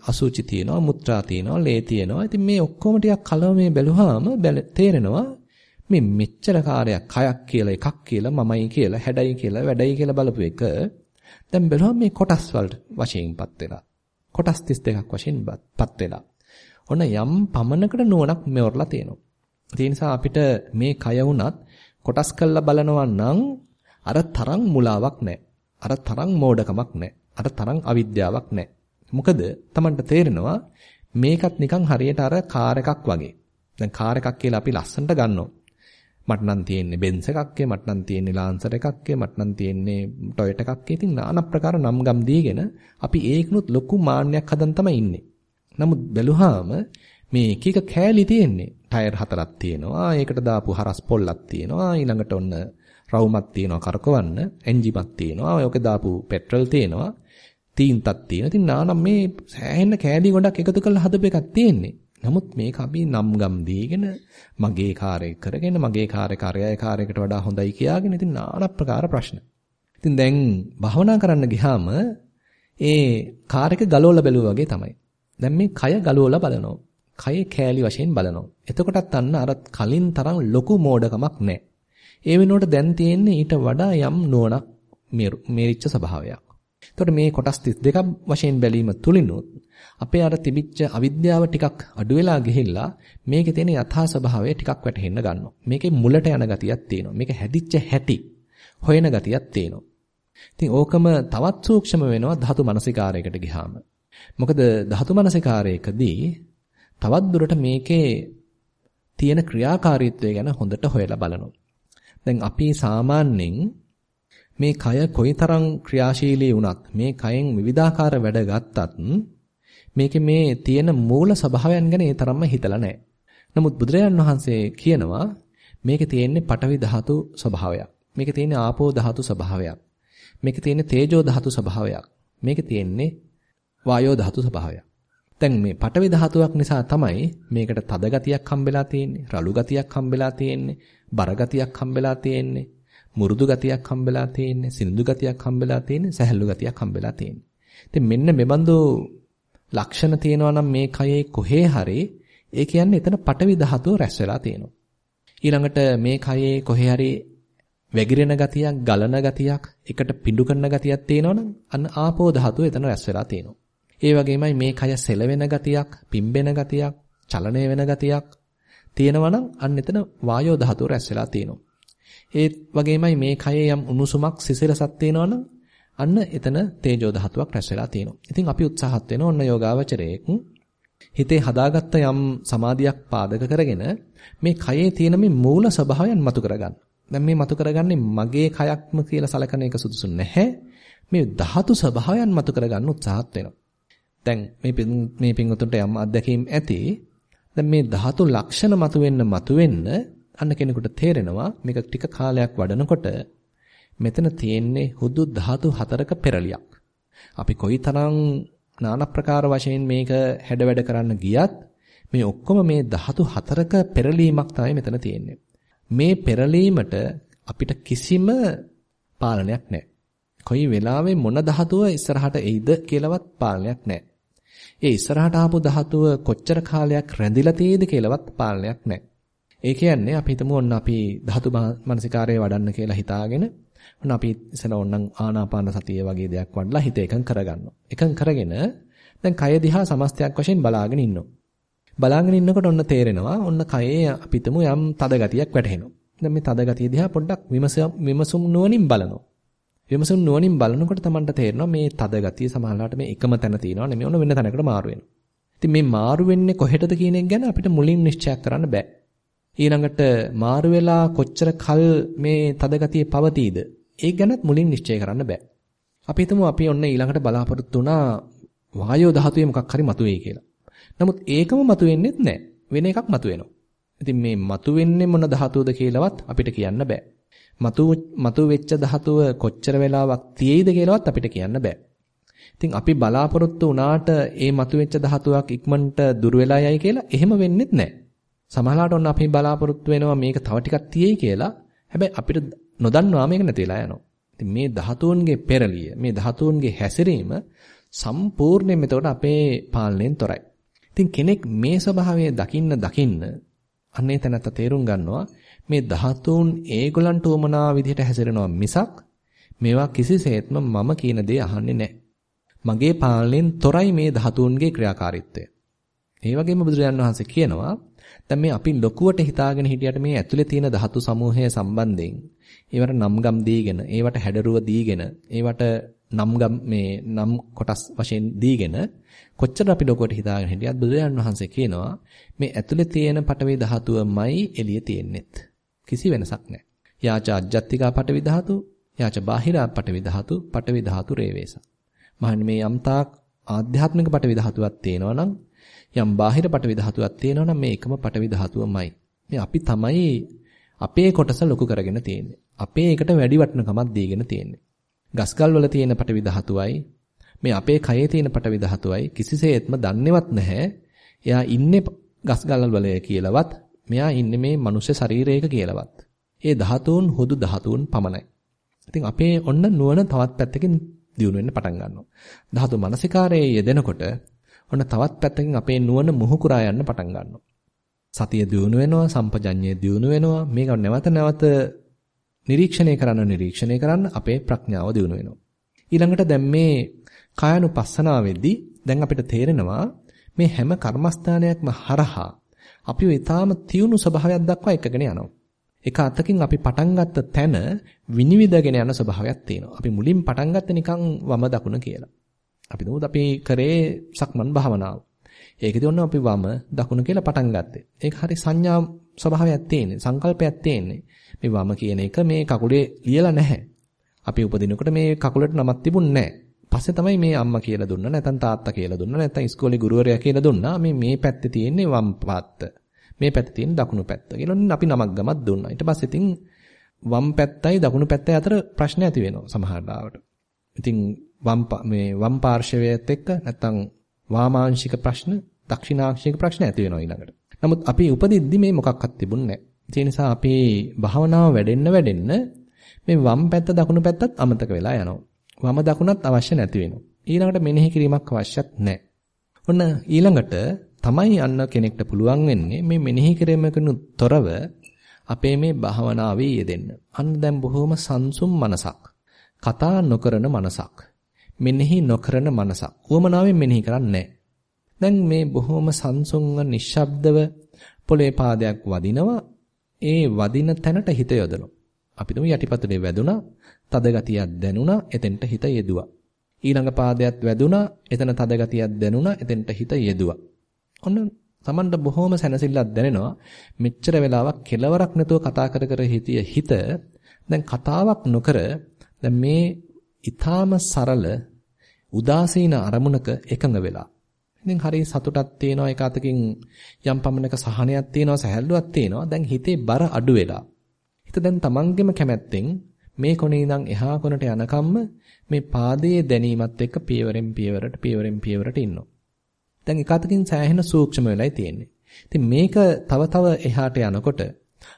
අසුචි තියෙනවා, මුත්‍රා තියෙනවා, ලේ තියෙනවා. ඉතින් මේ ඔක්කොම ටිකක් කලව මේ බැලුවාම තේරෙනවා මේ මෙච්චර කාර්යයක් කයක් කියලා එකක් කියලා මමයි කියලා හැඩයි කියලා වැඩයි කියලා බලපු එක දැන් බලුවම මේ කොටස් වලට වශයෙන්පත් වෙලා. කොටස් 32ක් වශයෙන්පත් වෙලා. ඔන්න යම් පමනකට නුවණක් මෙවරලා තියෙනවා. ඒ නිසා අපිට මේ කය වුණත් කොටස් කළා බලනවා නම් අර තරම් මුලාවක් නැහැ. අර තරම් මෝඩකමක් නැහැ. අර තරම් අවිද්‍යාවක් නැහැ. මොකද Tamanට තේරෙනවා මේකත් නිකන් හරියට අර කාර් එකක් වගේ. දැන් කාර් එකක් කියලා අපි ලස්සනට ගන්නවා. මට නම් තියෙන්නේ බෙන්ස් එකක් මට නම් තියෙන්නේ ලාන්සර් එකක් මට නම් තියෙන්නේ ටොයොටා එකක් ඉතින් নানা ප්‍රකාර නම් ගම් දීගෙන අපි ඒකනොත් ලොකු මාන්නයක් හදන් තමයි ඉන්නේ. නමුත් බැලුවාම මේ එක එක කෑලි තියෙන්නේ. ටයර් හතරක් තියෙනවා. ඒකට දාපු හරස් පොල්ලක් තියෙනවා. ඊළඟට ඔන්න රවුමක් තියෙනවා කරකවන්න. එන්ජිමක් තියෙනවා. ඔයක දාපු පෙට්‍රල් තියෙනවා. තීන්තක් තියෙනවා. ඉතින් නානම් මේ සෑහෙන කෑලි ගොඩක් එකතු කරලා හදපු එකක් තියෙන්නේ. නමුත් මේක අපි නම් ගම් දීගෙන මගේ කාර්යය කරගෙන මගේ කාර්ය කාර්යය කාර්යයකට වඩා හොඳයි කියාගෙන ඉතින් নানা ප්‍රකාර ප්‍රශ්න. ඉතින් දැන් භවනා කරන්න ගියාම ඒ කාර් එක ගලවලා බැලුවා වගේ තමයි. දැන් මේ කය ගලවලා බලනවා. කයේ කෑලි වශයෙන් බලනවා. එතකොටත් අන්න අර කලින් තරම් ලොකු මෝඩකමක් නැහැ. ඒ වෙනුවට දැන් තියෙන්නේ ඊට වඩා යම් නුවණක් මෙරිච්ච ස්වභාවයක්. එතකොට මේ කොටස් 32ක් වශයෙන් බැලීම තුලිනුත් අපේ අර තිබිච්ච අවිද්‍යාව ටිකක් අඩු වෙලා ගිහිල්ලා මේකේ තියෙන යථා ස්වභාවය ටිකක් වැටහෙන්න ගන්නවා. මේකේ මුලට යන ගතියක් තියෙනවා. මේක හැදිච්ච හැටි හොයන ගතියක් තියෙනවා. ඉතින් ඕකම තවත් සූක්ෂම වෙනවා ධාතු මනසිකාරයකට ගියාම. මොකද ධාතු මනසිකාරයකදී තවත් දුරට මේකේ තියෙන ක්‍රියාකාරීත්වය ගැන හොඳට හොයලා බලනවා. දැන් අපි සාමාන්‍යයෙන් මේ කය කොයිතරම් ක්‍රියාශීලී වුණත් මේ කයෙන් විවිධාකාර වැඩ ගත්තත් මේකේ මේ තියෙන මූල ස්වභාවයන් ගැන ඒ තරම්ම හිතලා නැහැ. නමුත් බුදුරජාන් වහන්සේ කියනවා මේකේ තියෙන්නේ පඨවි ධාතු ස්වභාවයක්. මේකේ තියෙන්නේ ආපෝ ධාතු ස්වභාවයක්. මේකේ තියෙන්නේ තේජෝ ධාතු ස්වභාවයක්. මේකේ තියෙන්නේ වායෝ ධාතු ස්වභාවයක්. දැන් මේ පඨවි ධාතුවක් නිසා තමයි මේකට තද ගතියක් හම්බෙලා තියෙන්නේ, රළු ගතියක් හම්බෙලා තියෙන්නේ, බර ගතියක් හම්බෙලා තියෙන්නේ, මුරුදු ගතියක් හම්බෙලා තියෙන්නේ, සිනිඳු ගතියක් හම්බෙලා තියෙන්නේ, සැහැල්ලු ගතියක් හම්බෙලා තියෙන්නේ. ඉතින් මෙන්න මෙබඳු ලක්ෂණ තියෙනවා නම් මේ කයේ කොහේ හරි ඒ කියන්නේ එතන පටවි ධාතුව රැස් වෙලා තියෙනවා. ඊළඟට මේ කයේ කොහේ හරි වැగిරෙන ගතියක්, ගලන ගතියක්, එකට පිඬු කරන ගතියක් තියෙනවනම් අන්න ආපෝ ධාතුව එතන රැස් වෙලා තියෙනවා. ඒ වගේමයි මේ කය සෙලවෙන ගතියක්, පිම්බෙන ගතියක්, චලනය වෙන ගතියක් තියෙනවනම් අන්න එතන වායෝ ධාතුව රැස් වෙලා තියෙනවා. ඒ වගේමයි මේ කයේ යම් උණුසුමක් සිසිලසක් තියෙනවනම් අන්න එතන තේජෝ ධාතුවක් රැස් වෙලා තියෙනවා. ඉතින් අපි උත්සාහත් වෙනවා ඔන්න යෝගාවචරයේක් හිතේ හදාගත්ත යම් සමාධියක් පාදක කරගෙන මේ කයේ තියෙන මේ මූල ස්වභාවයන් මතු කරගන්න. දැන් මේ මතු කරගන්නේ මගේ කයක්ම කියලා සලකන එක සුදුසු නැහැ. මේ ධාතු ස්වභාවයන් මතු කරගන්න උත්සාහත් වෙනවා. දැන් මේ මේ පින්වතුන්ට යම් අත්දැකීම් ඇති. දැන් මේ ධාතු ලක්ෂණ මතුවෙන්න මතුවෙන්න අන්න කෙනෙකුට තේරෙනවා මේක ටික කාලයක් වඩනකොට මෙතන තියෙන්නේ හුදු ධාතු හතරක පෙරලියක්. අපි කොයිතරම් নানা ප්‍රකාර වශයෙන් මේක හැඩ වැඩ කරන්න ගියත් මේ ඔක්කොම මේ ධාතු හතරක පෙරලීමක් තමයි මෙතන තියෙන්නේ. මේ පෙරලීමට අපිට කිසිම පාලනයක් නැහැ. කොයි වෙලාවෙ මොන ධාතුව ඉස්සරහට එයිද කියලාවත් පාලනයක් නැහැ. ඒ ඉස්සරහට ආපු ධාතුව කොච්චර කාලයක් රැඳිලා තියෙයිද කියලාවත් පාලනයක් නැහැ. ඒ කියන්නේ අපි හිතමු ඔන්න අපි ධාතු මනසිකාරය වඩන්න කියලා හිතාගෙන ඔන්න අපි ඉතන ඕනනම් ආනාපාන සතිය වගේ දෙයක් වඩලා හිත එකඟ කරගන්නවා. එකඟ කරගෙන දැන් කය දිහා සමස්තයක් වශයෙන් බලාගෙන ඉන්නවා. බලාගෙන ඉන්නකොට ඔන්න තේරෙනවා ඔන්න කයේ අපිටම යම් තද ගතියක් වැටහෙනවා. දැන් මේ තද ගතිය දිහා පොඩ්ඩක් විමසුම් නුවණින් බලනවා. විමසුම් නුවණින් බලනකොට Tamanට තේරෙනවා මේ තද ගතිය සමහරවිට මේ එකම තැන තියෙනවා නෙමෙයි ඔන්න වෙන තැනකට මාරු වෙනවා. ඉතින් මේ මාරු වෙන්නේ කොහෙටද කියන එක ගැන අපිට මුලින් නිශ්චය කරන්න බෑ. ඊළඟට මාරු වෙලා කොච්චර කල් මේ තද ගතිය පවතීද? ඒක ගැනත් මුලින් නිශ්චය කරන්න බෑ. අපි හිතමු අපි ඔන්න ඊළඟට බලාපොරොත්තු වුණා වායෝ ධාතුවේ මොකක් හරි මතුවේයි කියලා. නමුත් ඒකම මතුවෙන්නේත් නැහැ. වෙන එකක් මතුවෙනවා. ඉතින් මේ මතුවෙන්නේ මොන ධාතුවද කියලාවත් අපිට කියන්න බෑ. මතු මතු වෙච්ච ධාතුව කොච්චර වෙලාවක් තියෙයිද කියලාවත් අපිට කියන්න බෑ. ඉතින් අපි බලාපොරොත්තු වුණාට ඒ මතු වෙච්ච ධාතුවක් ඉක්මනට දුර වෙලා යයි කියලා එහෙම වෙන්නේත් නැහැ. සමහරවිට ඔන්න අපි බලාපොරොත්තු වෙනවා මේක තව ටිකක් තියෙයි කියලා. හැබැයි අපිට නොදන්නවා මේක නැතිලා යනවා. ඉතින් මේ ධාතුන්ගේ පෙරලිය, මේ ධාතුන්ගේ හැසිරීම සම්පූර්ණයෙන් එතකොට අපේ පාලනයෙන් තොරයි. ඉතින් කෙනෙක් මේ ස්වභාවය දකින්න දකින්න අන්නේ තැනත්ත තේරුම් ගන්නවා මේ ධාතුන් ඒගොල්ලන්ට උමනා විදිහට හැසිරෙනවා මිසක් මේවා කිසිසේත්ම මම කියන දේ අහන්නේ නැහැ. මගේ පාලනයෙන් තොරයි මේ ධාතුන්ගේ ක්‍රියාකාරීත්වය. ඒ වගේම බුදුරජාණන් වහන්සේ කියනවා දැන් මේ අපි ලොකුවට හිතාගෙන හිටියට මේ ඇතුලේ තියෙන ධාතු සමූහය සම්බන්ධයෙන් ඒවට නම්ගම් දීගෙන ඒවට හැඩරුව දීගෙන ඒවට නම්ගම් මේ නම් කොටස් වශයෙන් දීගෙන කොච්චර අපි ලොකුවට හිතාගෙන හිටියත් බුදුරජාණන් වහන්සේ කියනවා මේ ඇතුලේ තියෙන පටවේ ධාතුවමයි එළියේ තියෙන්නේත් කිසි වෙනසක් නැහැ. යාච අජ්ජත්තිකා පටවි ධාතු, යාච බාහිරා පටවි ධාතු, පටවි ධාතු රේවේස. මහන්නේ මේ යම්තාක් ආධ්‍යාත්මික පටවි ධාතුවක් තියෙනවා නම් යම් බාහිර පටවි ධාතුවක් තියෙනවා නම් මේ එකම පටවි ධාතුවමයි. මේ අපි තමයි අපේ කොටස ලොකු කරගෙන තියෙන්නේ. අපේ එකට වැඩි වටිනකමක් දීගෙන තියෙන්නේ. ගස්ගල් වල තියෙන පටවි ධාතුවයි මේ අපේ කයේ තියෙන පටවි ධාතුවයි කිසිසේත්ම දන්නේවත් නැහැ. එයා ඉන්නේ ගස්ගල් වල කියලාවත් මෙයා ඉන්නේ මේ මනුෂ්‍ය ශරීරයක කියලාවත්. ඒ ධාතුන් හුදු ධාතුන් පමණයි. ඉතින් අපේ ඔන්න නුවණ තවත් පැත්තකින් දියුණු වෙන්න පටන් ගන්නවා. ධාතු මනසිකාරයේ යෙදෙනකොට ඔන්න තවත් පැත්තකින් අපේ නුවණ මුහුකුරා යන්න පටන් ගන්නවා. සතිය දියුණු වෙනවා, සම්පජඤ්ඤය දියුණු වෙනවා. මේක නැවත නැවත නිරීක්ෂණය කරන්න නිරීක්ෂණය කරන්න අපේ ප්‍රඥාව දියුණු වෙනවා. ඊළඟට දැන් මේ කායानुපස්සනාවේදී දැන් අපිට තේරෙනවා මේ හැම කර්මස්ථානයක්ම හරහා අපිව ඊටාම තියුණු ස්වභාවයක් දක්වා එකගෙන යනවා. එක අතකින් අපි පටන් ගත්ත තැන විනිවිදගෙන යන ස්වභාවයක් තියෙනවා. අපි මුලින් පටන් ගත්තේ නිකන් වම දකුණ කියලා. අපි දුමුත් අපි කරේ සක්මන් භාවනාව. ඒකෙදි ඔන්න අපි වම දකුණ කියලා පටන් ගත්තේ. ඒක හරි සංඥා ස්වභාවයක් තියෙන්නේ. සංකල්පයක් තියෙන්නේ. මේ වම කියන එක මේ කකුලේ ලියලා නැහැ. අපි උපදිනකොට මේ කකුලට නමක් තිබුණේ නැහැ. පස්සේ තමයි මේ අම්මා කියලා දුන්නා නැත්නම් තාත්තා කියලා දුන්නා නැත්නම් ඉස්කෝලේ ගුරුවරයා කියලා දුන්නා මේ මේ පැත්තේ තියෙන්නේ වම් පාත්ත. මේ පැත්තේ තියෙන දකුණු පැත්ත කියලා අපි නමක් ගමක් දුන්නා. ඊට පස්සේ ඉතින් වම් පැත්තයි දකුණු පැත්තයි අතර ප්‍රශ්න ඇති වෙනවා සමහර ලාවට. ඉතින් වම් මේ වම් පාර්ශවයත් එක්ක නැත්නම් වාමාංශික ප්‍රශ්න, දක්ෂිනාංශික ප්‍රශ්න ඇති වෙනවා ඊළඟට. නමුත් අපි උපදිද්දි මේ මොකක්වත් තිබුණේ නැහැ. ඒ නිසා අපි භාවනාව වැඩෙන්න වැඩෙන්න මේ වම් පැත්ත දකුණු පැත්තත් අමතක වෙලා යනවා. වම දකුණත් අවශ්‍ය නැති වෙනවා. ඊළඟට මෙනෙහි කිරීමක් අවශ්‍යත් නැහැ. ඔන්න ඊළඟට තමයි අන්න කෙනෙක්ට පුළුවන් වෙන්නේ මේ මෙනෙහි කිරීමකින් තොරව අපේ මේ භාවනාවේ යෙදෙන්න. අන්න දැන් බොහොම සංසුම් මනසක්. කතා නොකරන මනසක්. මෙනෙහි නොකරන මනසක්. උවමනාවෙන් මෙනෙහි කරන්නේ දැන් මේ බොහොම සංසුන්ව නිශ්ශබ්දව පොළේ පාදයක් වදිනවා. ඒ වදින තැනට හිත යොදනවා. අපි තුමු යටිපතුලේ වැදුනා තද ගතියක් දැනුණා එතෙන්ට හිත යෙදුවා. ඊළඟ පාදයක් වැදුනා එතන තද ගතියක් දැනුණා එතෙන්ට හිත යෙදුවා. ඔන්න Tamanට බොහොම සැනසෙල්ලක් දැනෙනවා. මෙච්චර වෙලාවක් කෙලවරක් නැතුව කතා කර කර හිටිය හිත දැන් කතාවක් නොකර දැන් මේ ඊටාම සරල උදාසීන අරමුණක එකඟ වෙලා. ඉතින් හරි සතුටක් තියෙනවා ඒක අතකින් යම් පමණක සහනයක් තියෙනවා සැහැල්ලුවක් තියෙනවා. දැන් හිතේ බර අඩු වෙලා. හිත දැන් Tamanගෙම කැමැත්තෙන් මේ කොනේ ඉඳන් එහා කොනට යනකම්ම මේ පාදයේ දැනීමත් එක්ක පියවරෙන් පියවරට පියවරෙන් පියවරට ඉන්නවා. දැන් එකතකින් සෑහෙන සූක්ෂම වෙලයි තියෙන්නේ. ඉතින් මේක තව තව එහාට යනකොට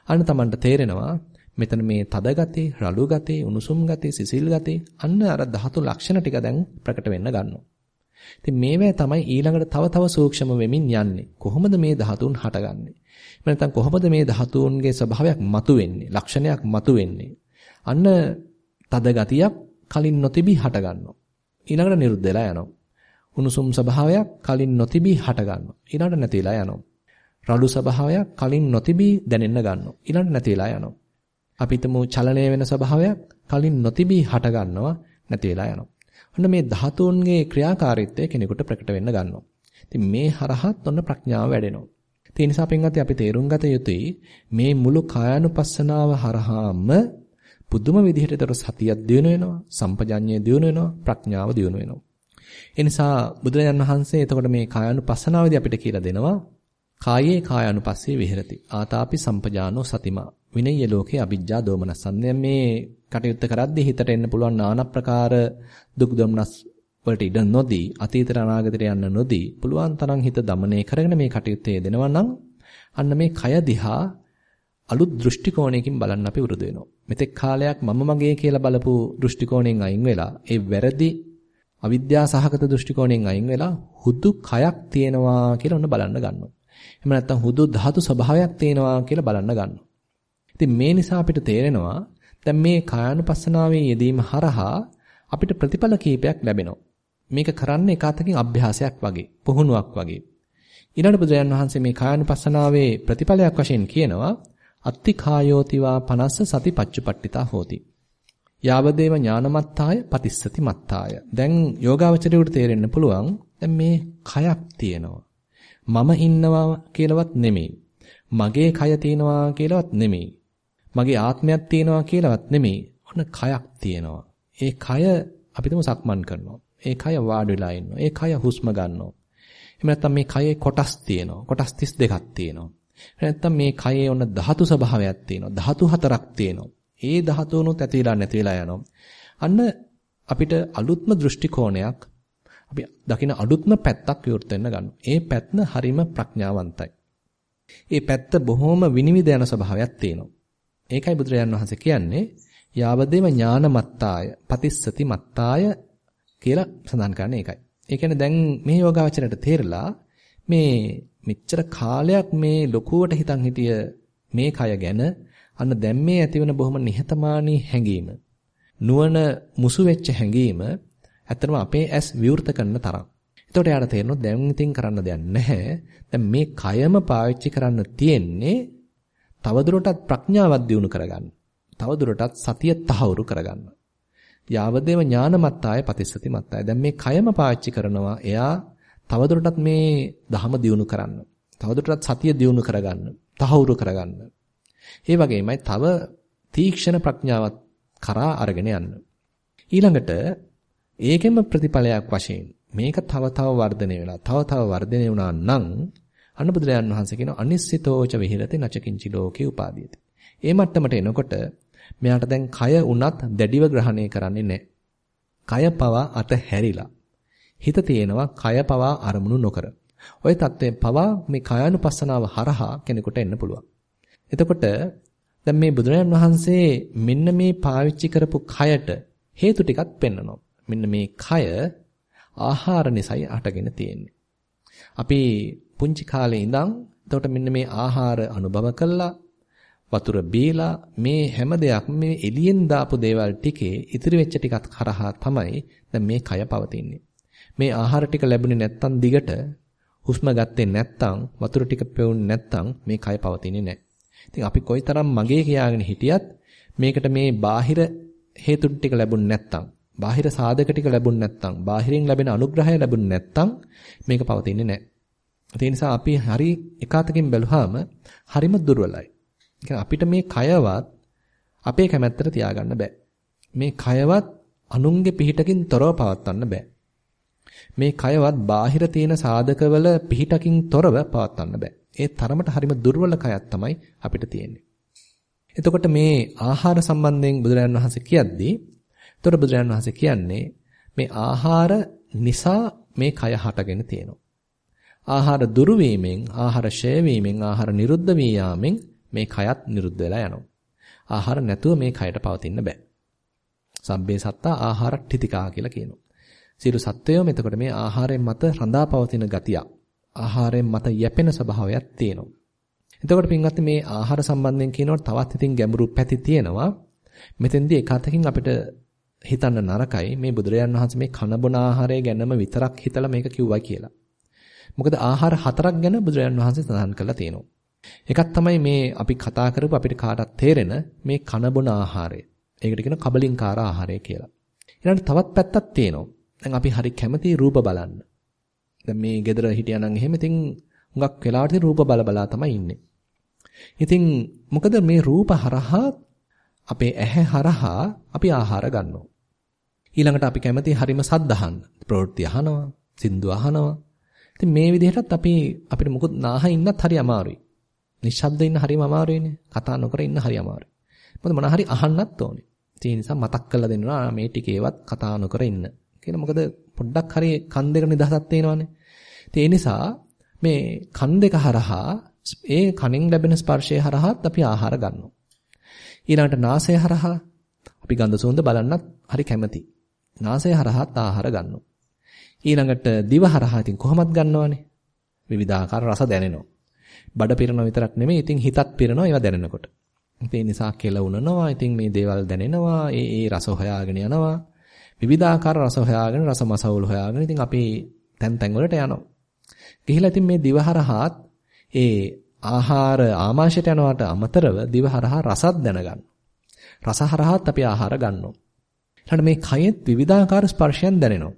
අන්න Tamanට තේරෙනවා මෙතන මේ තද ගතිය, රළු ගතිය, උණුසුම් ගතිය, සිසිල් ගතිය අන්න අර ධාතු ලක්ෂණ ටික දැන් ප්‍රකට වෙන්න ගන්නවා. ඉතින් මේවැ තමයි ඊළඟට තව තව සූක්ෂම වෙමින් යන්නේ. කොහොමද මේ ධාතුන් හටගන්නේ? නැත්නම් කොහොමද මේ ධාතුන්ගේ ස්වභාවයක් මතුවෙන්නේ? ලක්ෂණයක් මතුවෙන්නේ? අන්න තද ගතියක් කලින් නොතිබී හටගන්නවා. ඊළඟට නිරුද්ධ වෙලා යනවා. උණුසුම් ස්වභාවයක් කලින් නොතිබී හටගන්නවා. ඊළඟට නැතිලා යනවා. රළු ස්වභාවයක් කලින් නොතිබී දැනෙන්න ගන්නවා. ඊළඟට නැතිලා යනවා. අපි හිතමු චලනය වෙන ස්වභාවයක් කලින් නොතිබී හට ගන්නවා නැති වෙලා යනවා. ඔන්න මේ ධාතුන්ගේ ක්‍රියාකාරීත්වය කෙනෙකුට ප්‍රකට වෙන්න ගන්නවා. ඉතින් මේ හරහත් ඔන්න ප්‍රඥාව වැඩෙනවා. ඒ නිසා පින්වත්නි අපි තේරුම් ගත යුතුයි මේ මුළු කායानुපස්සනාව හරහාම පුදුම විදිහටතර සතියක් දිනු වෙනවා, සම්පජඤ්ඤය දිනු වෙනවා, ප්‍රඥාව දිනු වෙනවා. ඒ නිසා බුදුරජාන් වහන්සේ එතකොට මේ කායानुපස්සනාවේදී අපිට කියලා දෙනවා කායේ කායानुපස්සේ විහෙරති. ආතාපි සම්පජානෝ සතිමා. විනය්‍ය ලෝකේ අවිජ්ජා දෝමනස්සන්. මේ කටයුත්ත කරද්දී හිතට එන්න පුළුවන් নানা ප්‍රකාර දුක් දොම්නස් වලට ඉඩ නොදී අතීතට අනාගතයට යන්න නොදී පුළුවන් තරම් හිත দমনය කරගෙන මේ කටයුත්තේ දෙනවා නම් අන්න මේ කය දිහා අලුත් දෘෂ්ටි කෝණයකින් බලන්න අපි උරුදු වෙනවා. මෙතෙක් කාලයක් මම මගේ කියලා බලපු දෘෂ්ටි කෝණයෙන් අයින් වෙලා ඒ වැරදි අවිද්‍යා සහගත දෘෂ්ටි කෝණයෙන් අයින් වෙලා හුදු කයක් තියෙනවා කියලා ඔන්න බලන්න ගන්නවා. එහෙම නැත්නම් හුදු ධාතු ස්වභාවයක් තියෙනවා කියලා බලන්න ගන්නවා. ඉතින් මේ නිසා අපිට තේරෙනවා දැන් මේ කායानुපස්සනාවේ යෙදීම හරහා අපිට ප්‍රතිඵල කීපයක් ලැබෙනවා. මේක කරන්නේ එකතකින් අභ්‍යාසයක් වගේ, පුහුණුවක් වගේ. ඊළඟ බුදුරජාන් වහන්සේ මේ කායानुපස්සනාවේ ප්‍රතිඵලයක් වශයෙන් කියනවා අත්ති කායෝතිවා 50 සති පච්චුපට්ඨිතා හෝති. යාවදේව ඥානමත්තාය පතිස්සති මත්තාය. දැන් යෝගාවචරයට තේරෙන්න පුළුවන් දැන් මේ කයක් තියෙනවා. මම ඉන්නවා කියලාවත් නෙමෙයි. මගේ කය තියෙනවා කියලාවත් නෙමෙයි. මගේ ආත්මයක් තියෙනවා කියලාවත් නෙමෙයි. ඔන්න කයක් තියෙනවා. ඒ කය අපිටම සක්මන් කරනවා. ඒ කය වාඩි වෙලා ඉන්නවා. ඒ කය හුස්ම ගන්නවා. එහෙම නැත්නම් මේ කයේ කොටස් තියෙනවා. කොටස් 32ක් තියෙනවා. නැත්නම් මේ කයේ ඔන්න ධාතු ස්වභාවයක් තියෙනවා. ධාතු හතරක් තියෙනවා. ඒ ධාතුනුත් ඇතිලා නැතිලා යනවා. අන්න අපිට අලුත්ම දෘෂ්ටි කෝණයක් අපි දකින අලුත්ම පැත්තක් විවෘත වෙන්න ගන්නවා. ඒ පැත්ත හරිම ප්‍රඥාවන්තයි. ඒ පැත්ත බොහොම විනිවිද යන ස්වභාවයක් තියෙනවා. ඒකයි බුදුරජාන් වහන්සේ කියන්නේ යාවදේව ඥානමත්තාය පතිස්සති මත්තාය කියලා සඳහන් කරන්නේ ඒකයි. ඒ කියන්නේ දැන් මේ යෝගාවචරයට තේරලා මේ මෙච්චර කාලයක් මේ ලොකුවට හිතන් හිටිය මේ කය ගැන අන්න දැන් මේ ඇතිවන බොහොම නිහතමානී හැඟීම නුවණ මුසු වෙච්ච හැඟීම ඇත්තටම අපේ ඇස් විවෘත කරන තරම්. එතකොට යාට තේරෙනවා දැන් ඉතින් කරන්න දෙයක් නැහැ. දැන් මේ කයම පාවිච්චි කරන්න තියෙන්නේ තවදුරටත් ප්‍රඥාවක් දියුණු කරගන්න. තවදුරටත් සතිය තහවුරු කරගන්න. යාවදේව ඥානමත්තාය පතිස්සති මත්තාය. දැන් මේ කයම පාවිච්චි කරනවා. එයා තවදුරටත් මේ ධහම දියුණු කරන්න. තවදුරටත් සතිය දියුණු කරගන්න. තහවුරු කරගන්න. ඒ වගේමයි තව තීක්ෂණ ප්‍රඥාවක් කරා අරගෙන යන්න. ඊළඟට ඒකෙම ප්‍රතිඵලයක් වශයෙන් මේක තව තව වර්ධනය වෙලා තව තව වර්ධනය වුණා නම් අන්න බුදුරජාන් වහන්සේ කියන අනිස්සිතෝච විහෙරති නචකින්චි ලෝකේ උපාදීයති. ඒ මට්ටමට එනකොට මෙයාට දැන් කය උනත් දැඩිව ග්‍රහණය කරන්නේ නැහැ. කය පවා අතහැරිලා. හිත තියෙනවා කය පවා අරමුණු නොකර. ওই தත්ත්වයෙන් පවා මේ කායानुපස්සනාව හරහා කෙනෙකුට එන්න පුළුවන්. එතකොට දැන් මේ බුදුරජාන් වහන්සේ මෙන්න මේ පාවිච්චි කරපු කයට හේතු ටිකක් පෙන්නනවා. මෙන්න මේ කය ආහාර නිසායි අටගෙන තියෙන්නේ. අපි පුංචි කාලේ ඉඳන් එතකොට මෙන්න මේ ආහාර අනුභව කළා වතුර බීලා මේ හැම දෙයක්ම මේ එළියෙන් දාපු දේවල් ටිකේ ඉතිරි වෙච්ච ටිකත් කරහා තමයි දැන් මේ කය පවතින්නේ. මේ ආහාර ටික ලැබුණේ නැත්තම් දිගට හුස්ම ගත්තේ නැත්තම් වතුර ටික පෙවුනේ නැත්තම් මේ කය පවතින්නේ නැහැ. ඉතින් අපි කොයිතරම් මගේ කියාගෙන හිටියත් මේකට මේ බාහිර හේතු ටික ලැබුණ නැත්තම් බාහිර සාධක ටික ලැබුණ නැත්තම් බාහිරින් ලැබෙන අනුග්‍රහය ලැබුණ නැත්තම් මේක පවතින්නේ නැහැ. ඒ නිසා අපි හරි එකාතකින් බැලුවාම හරිම දුර්වලයි. අපිට මේ කයවත් අපේ කැමැත්තට තියාගන්න බෑ. මේ කයවත් අනුන්ගේ පිහිටකින් තොරව පවත්වන්න බෑ. මේ කයවත් බාහිර තියෙන සාධකවල පිහිටකින් තොරව පවත්වන්න බෑ. ඒ තරමට හරිම දුර්වල කයක් තමයි අපිට තියෙන්නේ. එතකොට මේ ආහාර සම්බන්ධයෙන් බුදුරජාණන් වහන්සේ කියද්දී එතකොට බුදුරජාණන් වහන්සේ කියන්නේ මේ ආහාර නිසා මේ කය හටගෙන තියෙනවා. ආහාර දුරු වීමෙන්, ආහාර ෂය වීමෙන්, ආහාර නිරුද්ධ වී යාමෙන් මේ කයත් නිරුද්ධ වෙලා යනවා. ආහාර නැතුව මේ කයට පවතින්න බෑ. සබ්බේ සත්තා ආහාරට්ඨිතිකා කියලා කියනවා. සියලු සත්වයෝ එතකොට මේ ආහාරයෙන් මත රඳා පවතින ගතිය, ආහාරයෙන් මත යැපෙන ස්වභාවයක් තියෙනවා. එතකොට පින්වත්නි මේ ආහාර සම්බන්ධයෙන් කියනකොට තවත් ඉතින් ගැඹුරු පැති තියෙනවා. මෙතෙන්දී එක අතකින් අපිට හිතන්න නරකයි මේ බුදුරජාන් වහන්සේ මේ කන බොන ආහාරය ගැනම විතරක් හිතලා මේක කිව්වා කියලා. මොකද ආහාර හතරක් ගැන බුදුරජාන් වහන්සේ සඳහන් කරලා තියෙනවා. එකක් තමයි මේ අපි කතා කරපු අපිට කාටත් තේරෙන මේ කන බොන ආහාරය. ඒකට කියන කබලින්කාර ආහාරය කියලා. ඊළඟට තවත් පැත්තක් තියෙනවා. දැන් අපි හරි කැමති රූප බලන්න. දැන් මේ ගෙදර හිටියානම් එහෙම ඉතින් හුඟක් වෙලාවට රූප බල බලා තමයි ඉන්නේ. ඉතින් මොකද මේ රූප හරහා අපේ ඇහැ හරහා අපි ආහාර ගන්නවා. ඊළඟට අපි කැමති හරිම සද්ද අහන්න. ප්‍රවෘත්ති අහනවා, සින්දු අහනවා. ඉතින් මේ විදිහටත් අපි අපිට මොකද නාහ ඉන්නත් හරි අමාරුයි. නිශ්ශබ්ද ඉන්න හරිම අමාරුයිනේ. කතා නොකර ඉන්න හරි අමාරුයි. මොකද මොන හරි අහන්නත් ඕනේ. ඒ නිසා මතක් කරලා දෙන්නවා මේ ටිකේවත් කතා නොකර ඉන්න. කියලා මොකද පොඩ්ඩක් හරි කන් දෙක නිදහසක් තියෙනවානේ. ඒ නිසා මේ කන් දෙක හරහා ඒ කනෙන් ලැබෙන ස්පර්ශය හරහාත් අපි ආහාර ගන්නවා. ඊළඟට නාසය හරහා අපි ගඳ සුවඳ බලන්නත් හරි කැමති. නාසය හරහාත් ආහාර ගන්නවා. ඊළඟට දිව හරහා ඉතින් කොහොමත් ගන්නවනේ. විවිධාකාර රස දැනෙනවා. බඩ පිරෙනව විතරක් නෙමෙයි ඉතින් හිතත් පිරෙනවා ඒවා දැනෙනකොට. ඒ නිසා කෙලවුනනවා. ඉතින් මේ දේවල් දැනෙනවා. ඒ ඒ රස හොයාගෙන යනවා. විවිධාකාර රස හොයාගෙන රස මසවුල් හොයාගෙන ඉතින් අපි තැන් තැන් වලට යනවා. ගිහිලා ඉතින් මේ දිවහරහාත් ඒ ආහාර ආමාශයට යනවට අමතරව දිවහරහා රසත් දැනගන්න. රසහරහාත් අපි ආහාර ගන්නවා. ඊළඟට මේ කයෙත් විවිධාකාර ස්පර්ශයන් දැනෙනවා.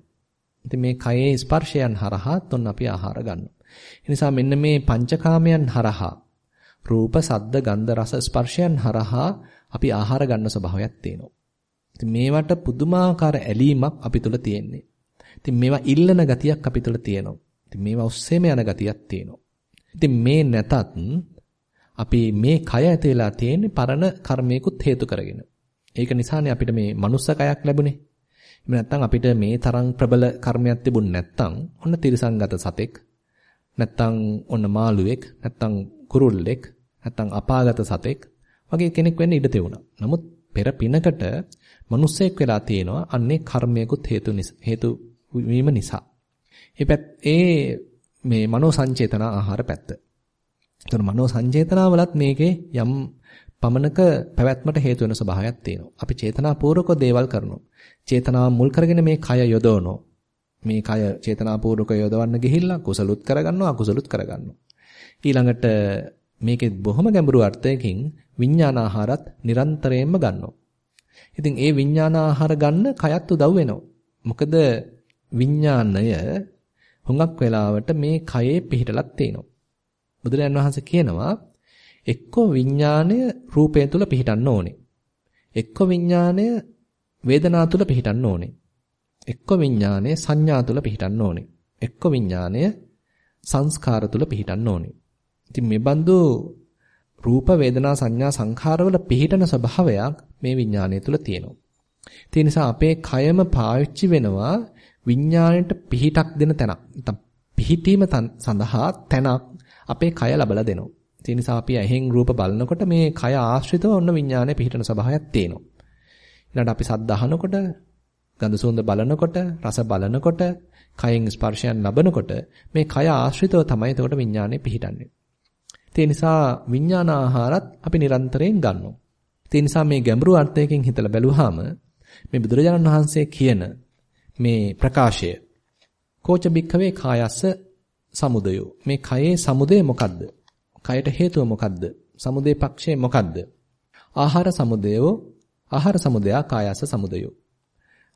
ඉතින් මේ කයේ ස්පර්ශයන් හරහාත් ඔන්න අපි ආහාර ගන්නවා. ඒ නිසා මෙන්න මේ පංචකාමයන් හරහා රූප, සද්ද, ගන්ධ, රස, ස්පර්ශයන් හරහා අපි ආහාර ගන්න ස්වභාවයක් තියෙනවා. ඉතින් මේවට පුදුමාකාර ඇලීමක් අපි තුල තියෙන්නේ. ඉතින් මේවා ඉල්ලන ගතියක් අපි තුල තියෙනවා. ඉතින් මේවා ඔස්සේම යන ගතියක් තියෙනවා. ඉතින් මේ නැතත් අපි මේ කය ඇති වෙලා තියෙන්නේ පරණ කර්මයකුත් හේතු කරගෙන. ඒක නිසානේ අපිට මේ මනුස්ස කයක් ලැබුණේ. එහෙම නැත්නම් අපිට මේ තරම් ප්‍රබල කර්මයක් තිබුණ නැත්නම් ඔන්න තිරසංගත සතෙක් නැත්නම් ඔන්න මාළුවෙක් නැත්නම් කුරුල්ලෙක් නැත්නම් අපාගත සතෙක් වගේ කෙනෙක් වෙන්න ඉඩ තිබුණා. නමුත් පෙර පිනකට මිනිස්සෙක් වෙලා තියෙනවා අන්නේ කර්මයකුත් හේතු හේතු වීම නිසා. ඒ මේ මනෝ සංචේතන ආහාර පැත්ත. එතන මනෝ සංචේතනාවලත් මේකේ යම් පමණක පැවැත්මට හේතු වෙන ස්වභාවයක් තියෙනවා. අපි චේතනාපූර්වක දේවල් කරනවා. චේතනාව මුල් කරගෙන මේ කය යොදවනවා. මේ කය චේතනාපූර්වක යොදවන්න ගිහිල්ලා කුසලුත් කරගන්නවා අකුසලුත් කරගන්නවා. ඊළඟට මේකේ බොහොම ගැඹුරු අර්ථයකින් විඥානාහාරත් නිරන්තරයෙන්ම ගන්නවා. ඉතින් ඒ විඥානාහාර ගන්න කයත් උදව් වෙනවා. මොකද විඥාණය හුඟක් වෙලාවට මේ කයේ පිහිටලක් තියෙනවා. බුදුරජාන් වහන්සේ කියනවා එක්කෝ විඥාණය රූපය තුල පිහිටන්න ඕනේ. එක්ක විඥාණය වේදනා තුල පිහිටන්න ඕනේ. එක්ක විඥාණය සංඥා තුල පිහිටන්න ඕනේ. එක්ක විඥාණය සංස්කාර තුල පිහිටන්න ඕනේ. ඉතින් මේ බඳු රූප වේදනා සංඥා සංඛාරවල පිහිටන ස්වභාවයක් මේ විඥාණය තුල තියෙනවා. ඒ නිසා අපේ කයම පාවිච්චි වෙනවා විඥාණයට පිහිටක් දෙන තැනක්. නැත්නම් පිහිටීම සඳහා තැනක් අපේ කය ලබලා දෙනවා. ඒ නිසා අපි ඇහෙන් රූප බලනකොට මේ කය ආශ්‍රිතව ඔන්න විඥානය පිහිටන ස්වභාවයක් තියෙනවා. ඊළඟට අපි සද්ද අහනකොට, ගඳ සුවඳ බලනකොට, රස බලනකොට, කයෙන් ස්පර්ශයන් ලබනකොට මේ කය ආශ්‍රිතව තමයි එතකොට විඥානය පිහිටන්නේ. ඒ නිසා විඥාන ආහාරත් අපි නිරන්තරයෙන් ගන්නවා. ඒ නිසා මේ ගැඹුරු අර්ථයකින් හිතලා බැලුවාම මේ බුදුරජාණන් වහන්සේ කියන මේ ප්‍රකාශය කෝච බික්කවේ කායස්ස සමුදයෝ මේ කයේ සමුදය මොකද්ද? කයට හේතුව මොකද්ද? සමුදේ පක්ෂය මොකද්ද? ආහාර සමුදයෝ ආහාර සමුදයා කායස්ස සමුදයෝ.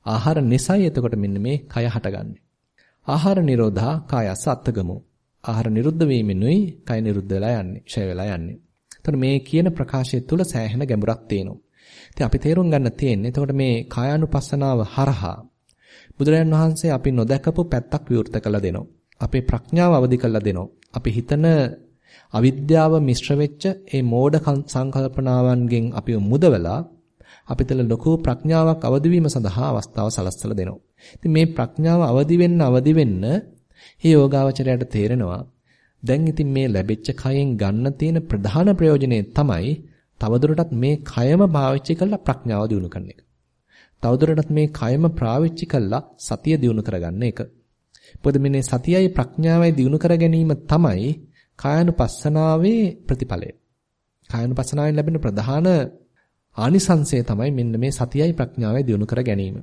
ආහාර නිසයි එතකොට මෙන්න මේ කය හටගන්නේ. ආහාර නිරෝධා කායස්ස අත්තගමෝ. ආහාර නිරුද්ධ වීමෙනුයි කය නිරුද්ධ වෙලා යන්නේ, ඡය වෙලා යන්නේ. එතකොට මේ කියන ප්‍රකාශය තුළ සෑහෙන ගැඹුරක් තියෙනවා. ඉතින් අපි තේරුම් ගන්න තියෙන්නේ එතකොට මේ කායානුපස්සනාව හරහා බුදුරජාන් වහන්සේ අපි නොදකපු පැත්තක් විවෘත කළ දෙනවා. අපේ ප්‍රඥාව අවදි කරලා දෙනවා. අපි හිතන අවිද්‍යාව මිශ්‍ර වෙච්ච ඒ මෝඩ සංකල්පනාවන්ගෙන් අපිව මුදවලා අපිටල ලොකු ප්‍රඥාවක් අවදි වීම සඳහා අවස්ථාව සලස්සලා දෙනවා. ඉතින් මේ ප්‍රඥාව අවදි වෙන්න අවදි වෙන්න මේ යෝගාවචරයට තේරෙනවා දැන් ඉතින් මේ ලැබෙච්ච කයෙන් ගන්න තියෙන ප්‍රධාන ප්‍රයෝජනේ තමයි තවදුරටත් මේ කයම පාවිච්චි කරලා ප්‍රඥාව දියුණු කරන එක. තවදුරටත් මේ කයම පාවිච්චි කරලා සතිය දියුණු කරගන්න එක. මොකද මේ සතියයි ප්‍රඥාවයි දියුණු කර ගැනීම තමයි කායනුපස්සනාවේ ප්‍රතිඵලය. කායනුපස්සනාවෙන් ලැබෙන ප්‍රධාන ආනිසංසය තමයි මෙන්න මේ සතියයි ප්‍රඥාවයි දියුණු කර ගැනීම.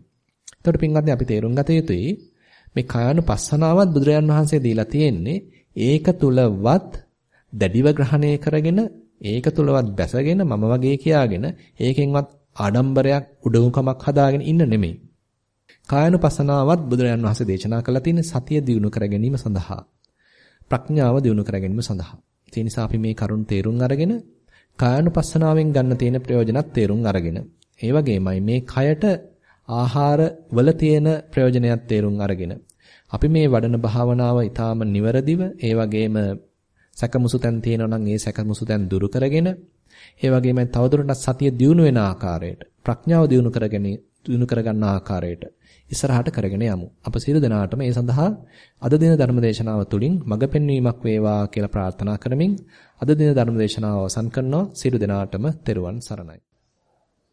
එතකොට පින්වත්නි අපි තේරුම් ගත යුතුයි මේ කායනුපස්සනාවත් බුදුරජාන් වහන්සේ දීලා තියෙන්නේ ඒක තුලවත් දැඩිව ග්‍රහණය කරගෙන ඒක තුලවත් බැසගෙන මම වගේ කියාගෙන ඒකෙන්වත් ආඩම්බරයක් උඩඟුකමක් හදාගෙන ඉන්න නෙමෙයි. කායනුපසනාවත් බුදුරජාන් වහන්සේ දේශනා කළා තියෙන සතිය දියුණු කර ගැනීම සඳහා. ප්‍රඥාව දියුණු කර ගැනීම සඳහා. ඒ නිසා අපි මේ කරුණ තේරුම් අරගෙන කායනුපස්සනාවෙන් ගන්න තියෙන ප්‍රයෝජනත් තේරුම් අරගෙන ඒ වගේමයි මේ කයට ආහාර වල තියෙන ප්‍රයෝජනයත් තේරුම් අරගෙන අපි මේ වඩන භාවනාව ඊටාම නිවරදිව ඒ වගේම සැකමුසු තැන් තියෙනවා නම් ඒ සැකමුසු තැන් දුරු කරගෙන ඒ වගේම තවදුරටත් සතිය දියුණු වෙන ආකාරයට ප්‍රඥාව දියුණු කරගෙන දියුණු කරගන්න ආකාරයට ඉස්සරහට කරගෙන යමු. අප සියලු දෙනාටම ඒ සඳහා අද දින ධර්මදේශනාව තුළින් මඟ පෙන්වීමක් වේවා කියලා ප්‍රාර්ථනා කරමින් අද දින ධර්මදේශනාව අවසන් කරනවා. සියලු දෙනාටම තෙරුවන් සරණයි.